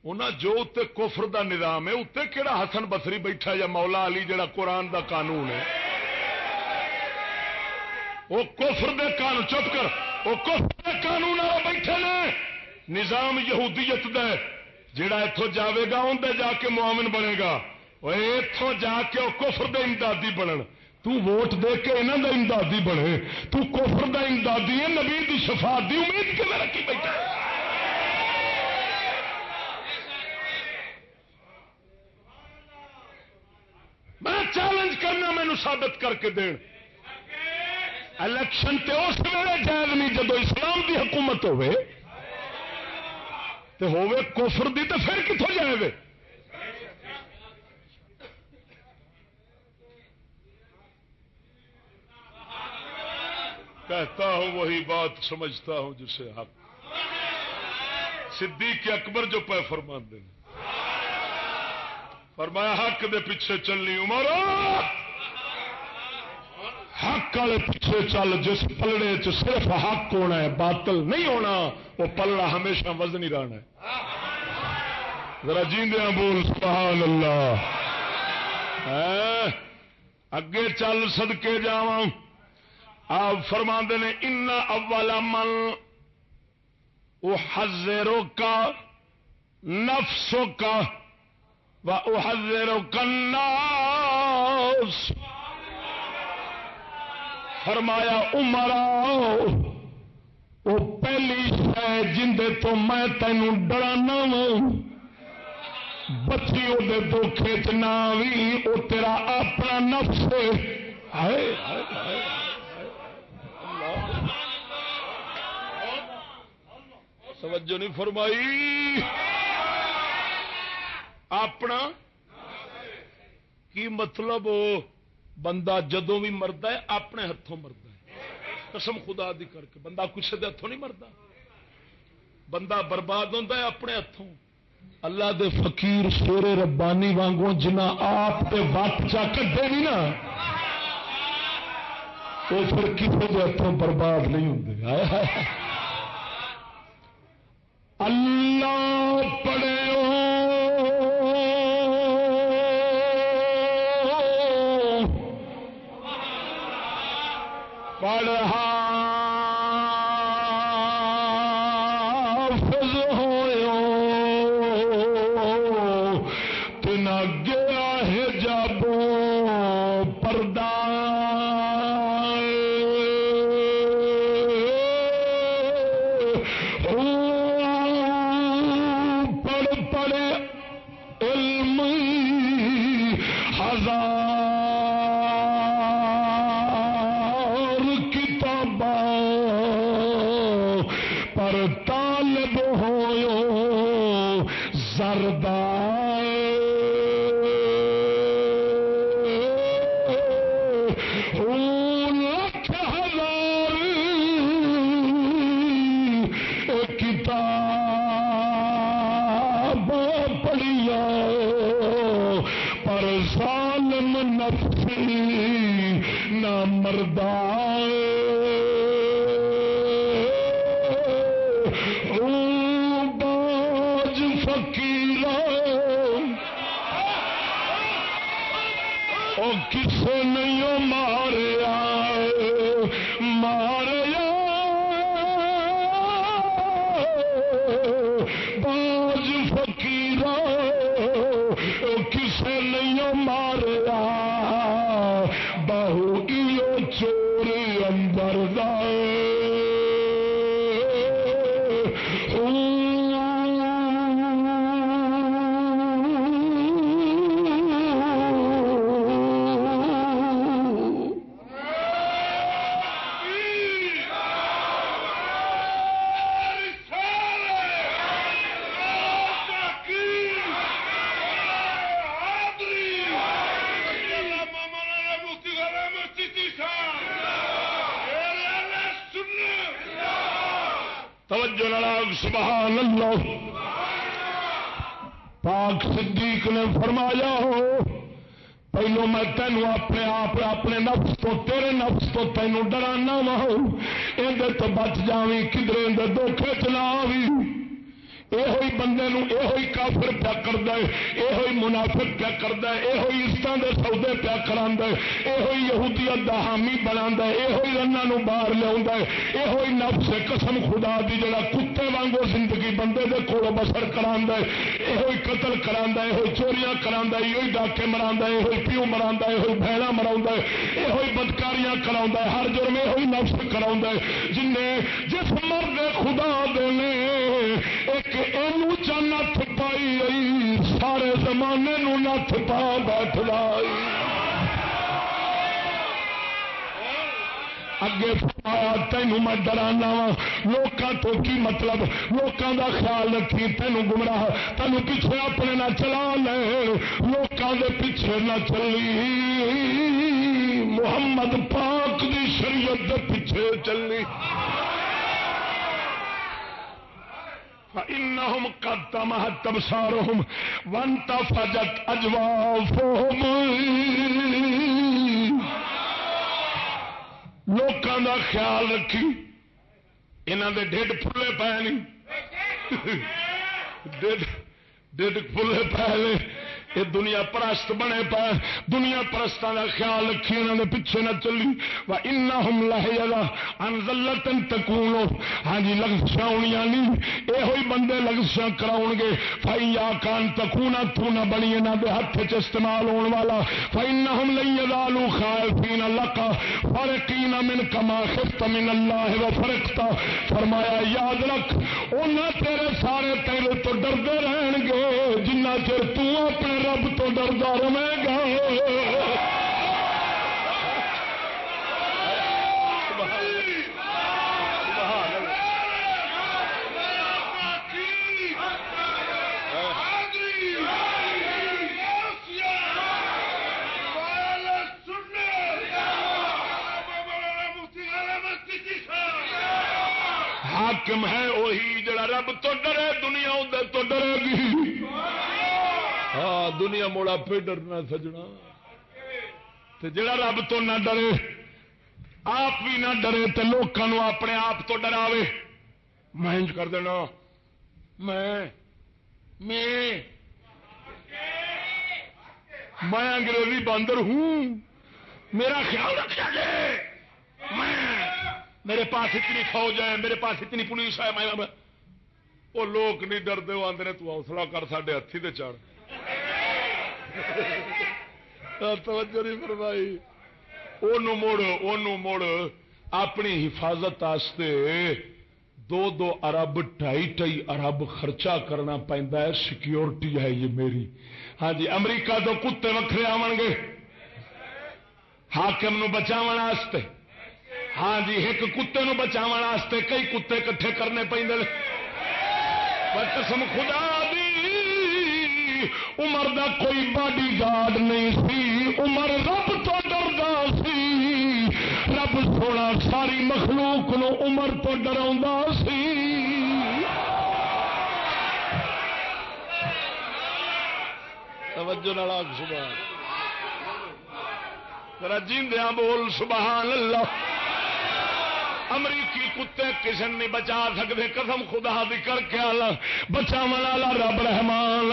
انہاں جو اتنے کفر دا نظام ہے اتنے کہڑا حسن بسری بیٹھا یا مولا علی جڑا قرآن دا قانون ہے؟ وہ کفر دے قانون چپ کر، وہ کفر دے قانون والے بیٹھے نے۔ نظام یہودیت دا جڑا اتوں جاوے گا اندر جا کے معامن بنے گا۔ اتوں جا کے وہ کفر دے امدادی بنن۔ تو ووٹ دے کے انہوں دا امدادی بنے۔ تو کفر دا امدادی ہے، نبی دی شفاعت دی امید کے رکھی بیٹھا کرنا ثابت کر کے دین۔ الیکشن تے اس ویلے جائز نہیں جدو اسلام دی حکومت ہوے تے ہوے کفر دی تو پھر کتوں جائے گے کہتا ہوں وہی بات سمجھتا ہوں جسے حق۔ صدیق اکبر جو پہ فرمان دیں فرمایا حق دے پیچھے چلنی عمر۔ حق والے پیچھے چل، جس پلڑے چ صرف حق ہونا ہے، باطل نہیں ہونا، وہ پلڑا ہمیشہ وزن ہی رہنا ہے۔ ذرا جیندیا بول، سبحان اللہ۔ ہاں؟ اگے چل سدکے جا آپ فرما نے، ان اول من وہ حزروں کا نفسوں کا فرمایا عمرا وہ پہلی شہ جندے تو میں تینوں ڈرانا وا بچی وہ دکھے چ نہ بھی وہ تیرا اپنا نفس توجہ نہیں فرمائی۔ اپنا؟ کی مطلب؟ بندہ جدو بھی مرد ہے، اپنے ہاتھوں مرد ہے۔ قسم خدا دی کر کے، بندہ کسی کے ہاتھوں نہیں مرد بندہ برباد ہوتا ہے اپنے ہاتھوں اللہ دے فقیر سورے ربانی وانگوں جنہ آپ کے وٹ چا کٹے نا، وہ پھر کسی کے ہاتھوں برباد نہیں ہوں اللہ پڑے پڑھا نفس تو تیرے نفس تو تینوں ڈرانا وا اندر تو بچ جاوی کدھر اندر دھوکھے چلا بھی بندے یہ کافر پیا کرد یہ منافق پیا کرد یہ عزتوں کے سودے پیا کرا یہ یہودیت کا حامی بنا یہ رنگ باہر لیا یہ نفس قسم خدا دی جڑا کتے وانگو زندگی بندے دے کول بسر کرا یہ قتل کرا یہ چوریاں کرا یہ ڈاکے مرا یہ پیو مرا یہ بہنا مرا یہ بدکاریاں کرا ہر جرم یہ نفس کرا جن جس مرد خدا دے ایک سارے زمانے نت پا بیٹھ لائی اگے پایا تینوں میں ڈرانا وا۔ لوگوں تو کی مطلب؟ لوگوں کا خیال رکھی تینوں گمراہ۔ تینوں پیچھے اپنے نہ چلا لے۔ لوگوں کے پیچھے نہ چلی۔ محمد پاک کی شریعت دے پیچھے چلی۔ فإنهم قد تمهت تبصارهم وانتفجت أَجْوَافُهُمْ۔ لوکاں دا خیال رکھی، انہاں دے ڈھڈ پھلے پے نہیں [LAUGHS] ڈھڈ ڈھڈ پھلے پے یہ دنیا پرست بنے پا دنیا پرستوں کا خیال رکھی انہوں نے پیچھے نہ چلی۔ وہ ان لہجا انزلتن تکون ہاں جی لگسا ہونیا نہیں۔ یہ بندے لگسا کراؤ گے۔ فائی آ کان تکونا تو نہ بنی یہاں دے ہاتھ چ استعمال ہونے والا۔ فائی نہ ہم لئی لالو خائفین لکا فرقین من کما خفت من اللہ و فرقتا فرمایا، یاد رکھ انہیں تیرے سارے تیرے تو ڈردے رہن گے۔ جنہ چر تو اپنے رب تو ڈردا رہے گا۔ حاکم ہے وہی جڑا رب تو ڈرے، دنیا اندر تو ڈرے گی۔ ہاں دنیا موڑا پہ ڈرنا سجنا۔ جڑا رب تو نہ ڈرے، آپ بھی نہ ڈرے تو لوگوں اپنے آپ تو ڈراوے۔ میں کر دینا۔ میں میں انگریزی باندر ہوں۔ میرا خیال رکھا جائے میں، میرے پاس اتنی فوج ہے، میرے پاس اتنی پولیس ہے۔ میں وہ لوگ نہیں ڈرتے، وہ آدھے تو حوصلہ کر سڈے ہاتھی سے چڑھ۔ توجہ نہیں فرمائی۔ مڑ مڑ اپنی حفاظت دو دو ارب ڈائی ٹائی ارب خرچہ کرنا پہنتا ہے۔ سیکورٹی ہے یہ میری۔ ہاں جی امریکہ تو کتے وکھرے آن گے۔ ہاکم نو بچاو ہاں جی ایک کتے نو بچاو کئی کتے کٹھے کرنے پہ قسم خدا۔ عمر دا کوئی باڈی گارڈ نہیں سی۔ عمر رب تو ڈردا سی۔ رب سونا ساری مخلوق نو عمر تو ڈرا سی۔ توجہ نال سبحان بول سبحان اللہ۔ امریکی کتے کسی نہیں بچا سکتے قسم خدا بھی کر کے آلہ بچا والا رب رحمان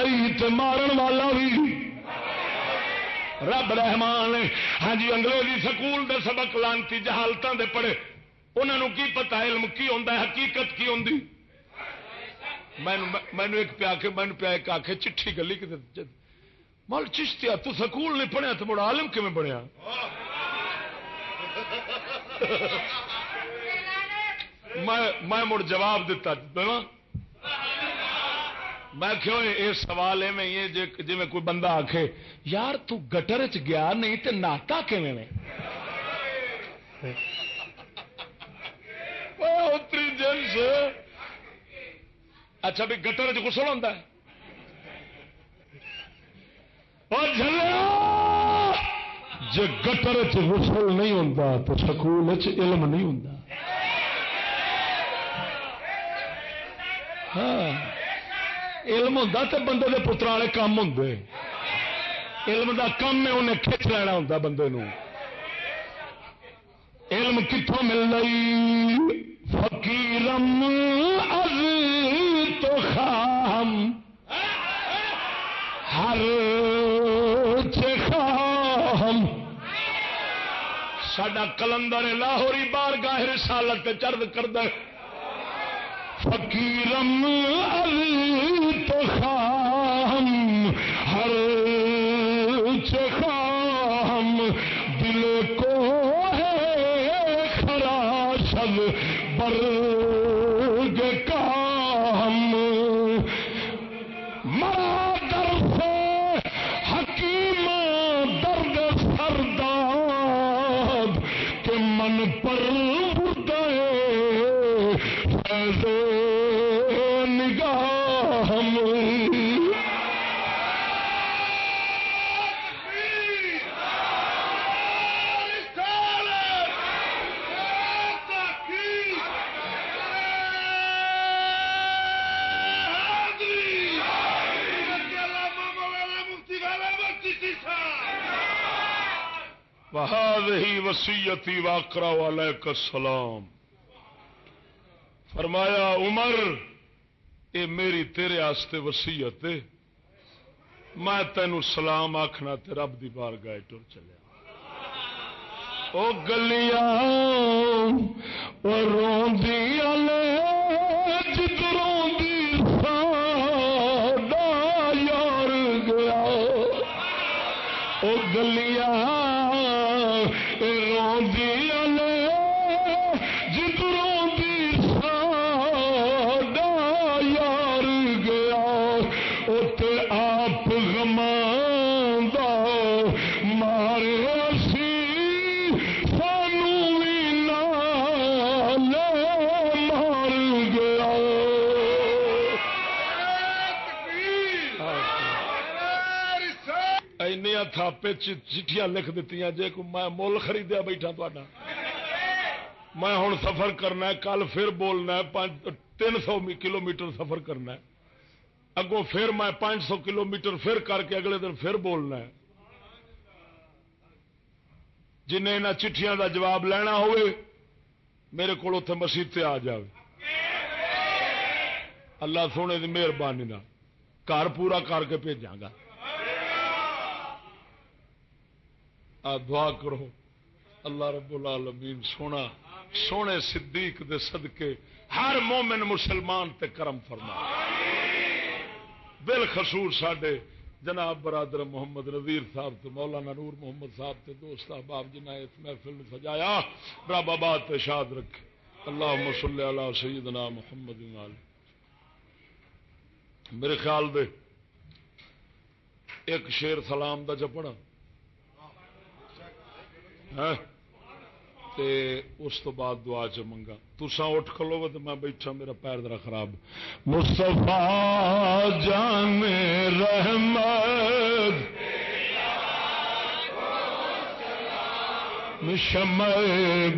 مارن والا بھی رب رحمان ہاں جی انگریزی سکول دے سبق لانتی جہالتوں دے پڑھے۔ انہوں کی پتا علم کی ہوتا ہے، حقیقت کی ہوں مینو ایک پیا کے مینو پیا ایک آخ چٹھی گلی مل چشتیا تو سکول نہیں پڑھیا، تو مڑا عالم کیون بنیا؟ میں مڑ جواب دیتا میں کیوں یہ سوال ہے جی میں کوئی بندہ آخ یار تو گٹر چ گیا نہیں تو ناتا کیون اتری جنس اچھا بھی گٹر چ گسل ہوتا ہے۔ جی گٹر چ گسل نہیں ہوتا تو سکول علم نہیں ہوں ہاں۔ علم ہوں تو بندے کے پترا والے کام ہوں علم دا کم ہے، انہیں کھچ لینا ہوں بندے نو علم کتوں مل رہی فقیرم از تو خام۔ ہر خام۔ سڈا کلندر لاہوری بار گاہ رسالت چرد کرد فقیرم از تو خام وہی وسیعتی واقرا علیہ السلام. فرمایا، عمر، اے میری تیرے آستے وسیعت میں تینوں سلام آخنا تے رب دی بار گائے ٹر چلیا۔ او گلیاں روندیاں جدروں اینیا تھاپے چٹھیاں لکھ دیتی جی کو میں مول خریدیا بیٹھا تا میں ہوں سفر کرنا کل پھر بولنا تین سو کلو میٹر سفر کرنا اگوں پھر میں پانچ سو کلو میٹر پھر کر کے اگلے دن پھر بولنا جنہیں انہیں چٹھیاں دا جواب لینا ہوئے، میرے کو اتے مسیح آ جائے اللہ سونے کی مہربانی گھر پورا کر کے بھیجا گا آ دعا کرو۔ اللہ رب العالمین سونا، سونے صدیق دے صدقے ہر مومن مسلمان تے کرم فرما۔ بالخصوص سڈے جناب برادر محمد نذیر صاحب تو مولانا نور محمد صاحب تے دوست احباب جنہیں اس محفل نے سجایا۔ رب آباد شاد رکھے۔ اللہ مسل علی سیدنا محمد نال میرے خیال دے، ایک شیر سلام دا چپڑا ہاں؟ تے اس تو بعد دعا چ منگا۔ تسا اٹھ کھلو تو میں بیٹھا، میرا پیر ذرا خراب۔ مصطفیٰ جان رحمت شمع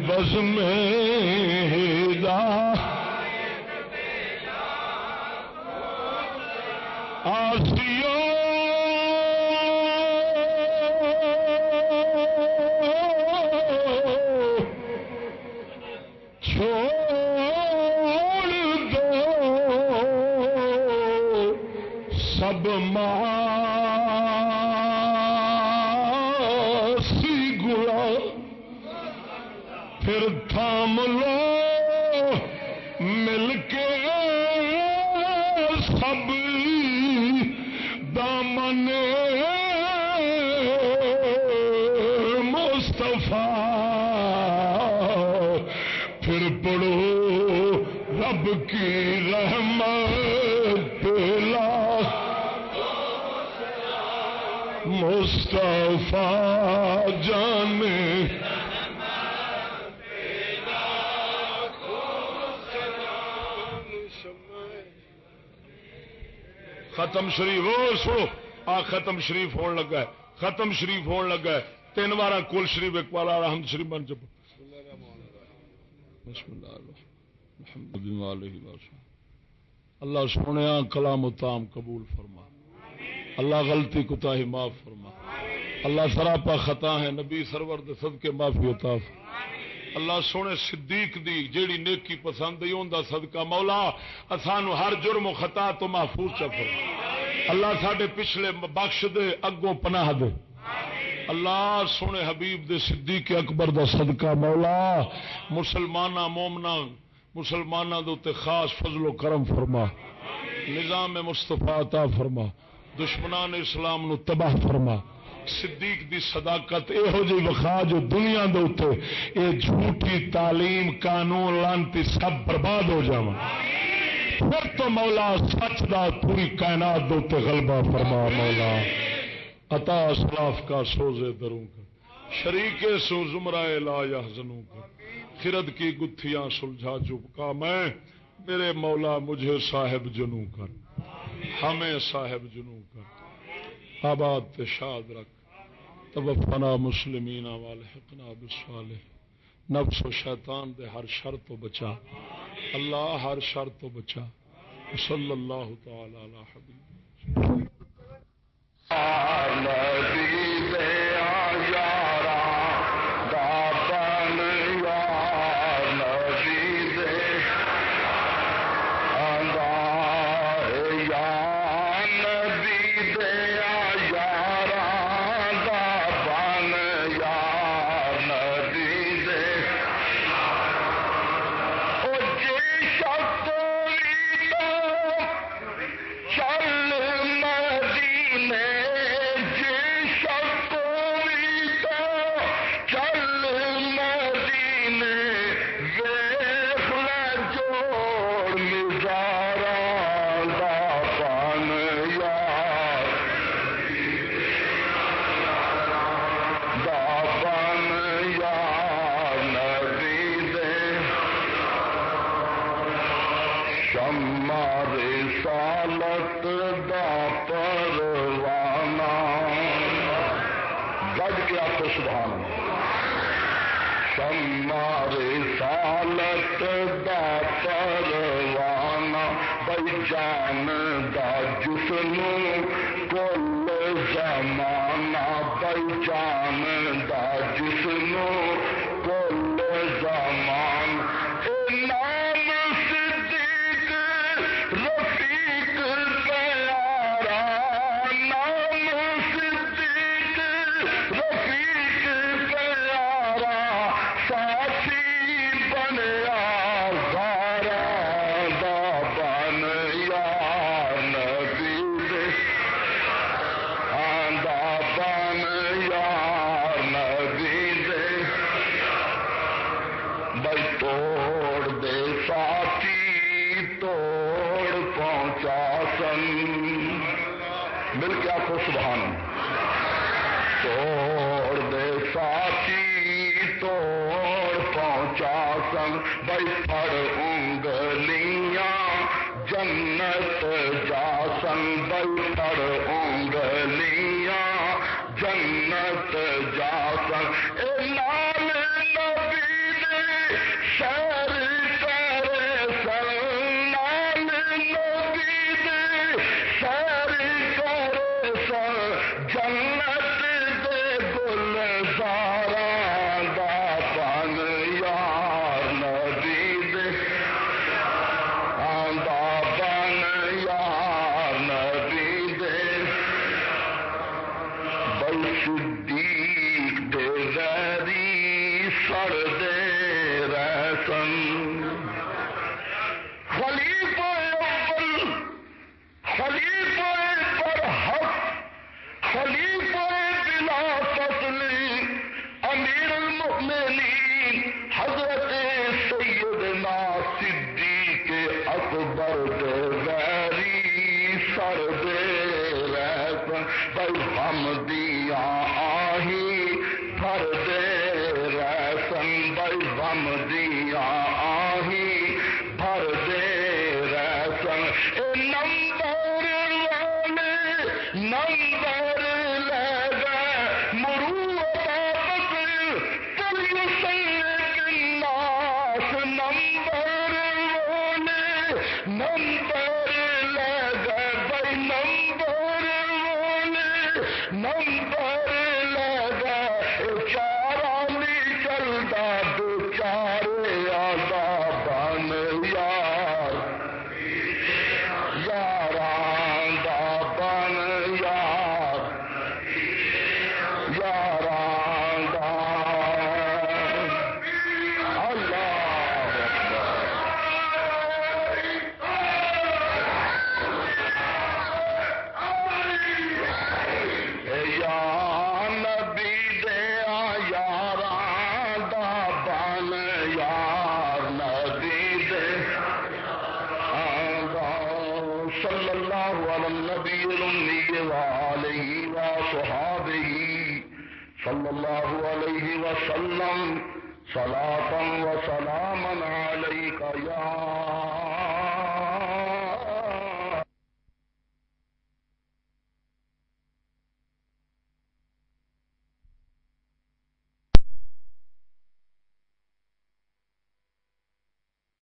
بز میں ہدا ختم شریف وہ سنو، آ ختم شریف ہون لگا ہے، ختم شریف ہون لگا ہے، تین بار کل شریف، ایک بار رحمد شریف بن چپ اللہ الرحمن سونے کلام تام قبول فرما۔ اللہ غلطی کتا ہی معاف فرما۔ اللہ سراپا خطا ہے، نبی سرور دے صدقے معافی عطا اللہ سونے، صدیق دی جیڑی نیکی پسند ہی ہوندا صدقہ مولا، اسانو ہر جرم و خطا تو محفوظ چ فرما۔ اللہ ساڈے پچھلے بخش دے، اگوں پناہ دے۔ اللہ سونے حبیب دے صدیق اکبر دا صدقہ، مولا مسلمانہ مومنا مسلمانوں کے خاص فضل و کرم فرما۔ نظام مستفا عطا فرما۔ دشمنان اسلام نو تباہ فرما۔ صدیق دی صداقت یہو جی وخا جو دنیا دے اتنے اے جھوٹی تعلیم، قانون، لانتی سب برباد ہو جا پھر تو مولا سچ دا پوری کائنات دے اتنے غلبہ فرما، مولا۔ عطا اسلاف کا سوزے دروں کا۔ شریک سو زمرہ لا یا کا۔ خرد کی گتھیاں سلجھا چپکا میں، میرے مولا، مجھے صاحب جنو کر ہمیں صاحب جنو کر آباد شاد رکھ۔ توفنا مسلمین والحقنا بسوالح نفس و شیطان دے ہر شر تو بچا۔ اللہ ہر شر تو بچا۔ صلی اللہ تعالی علی حبیب۔ نمبر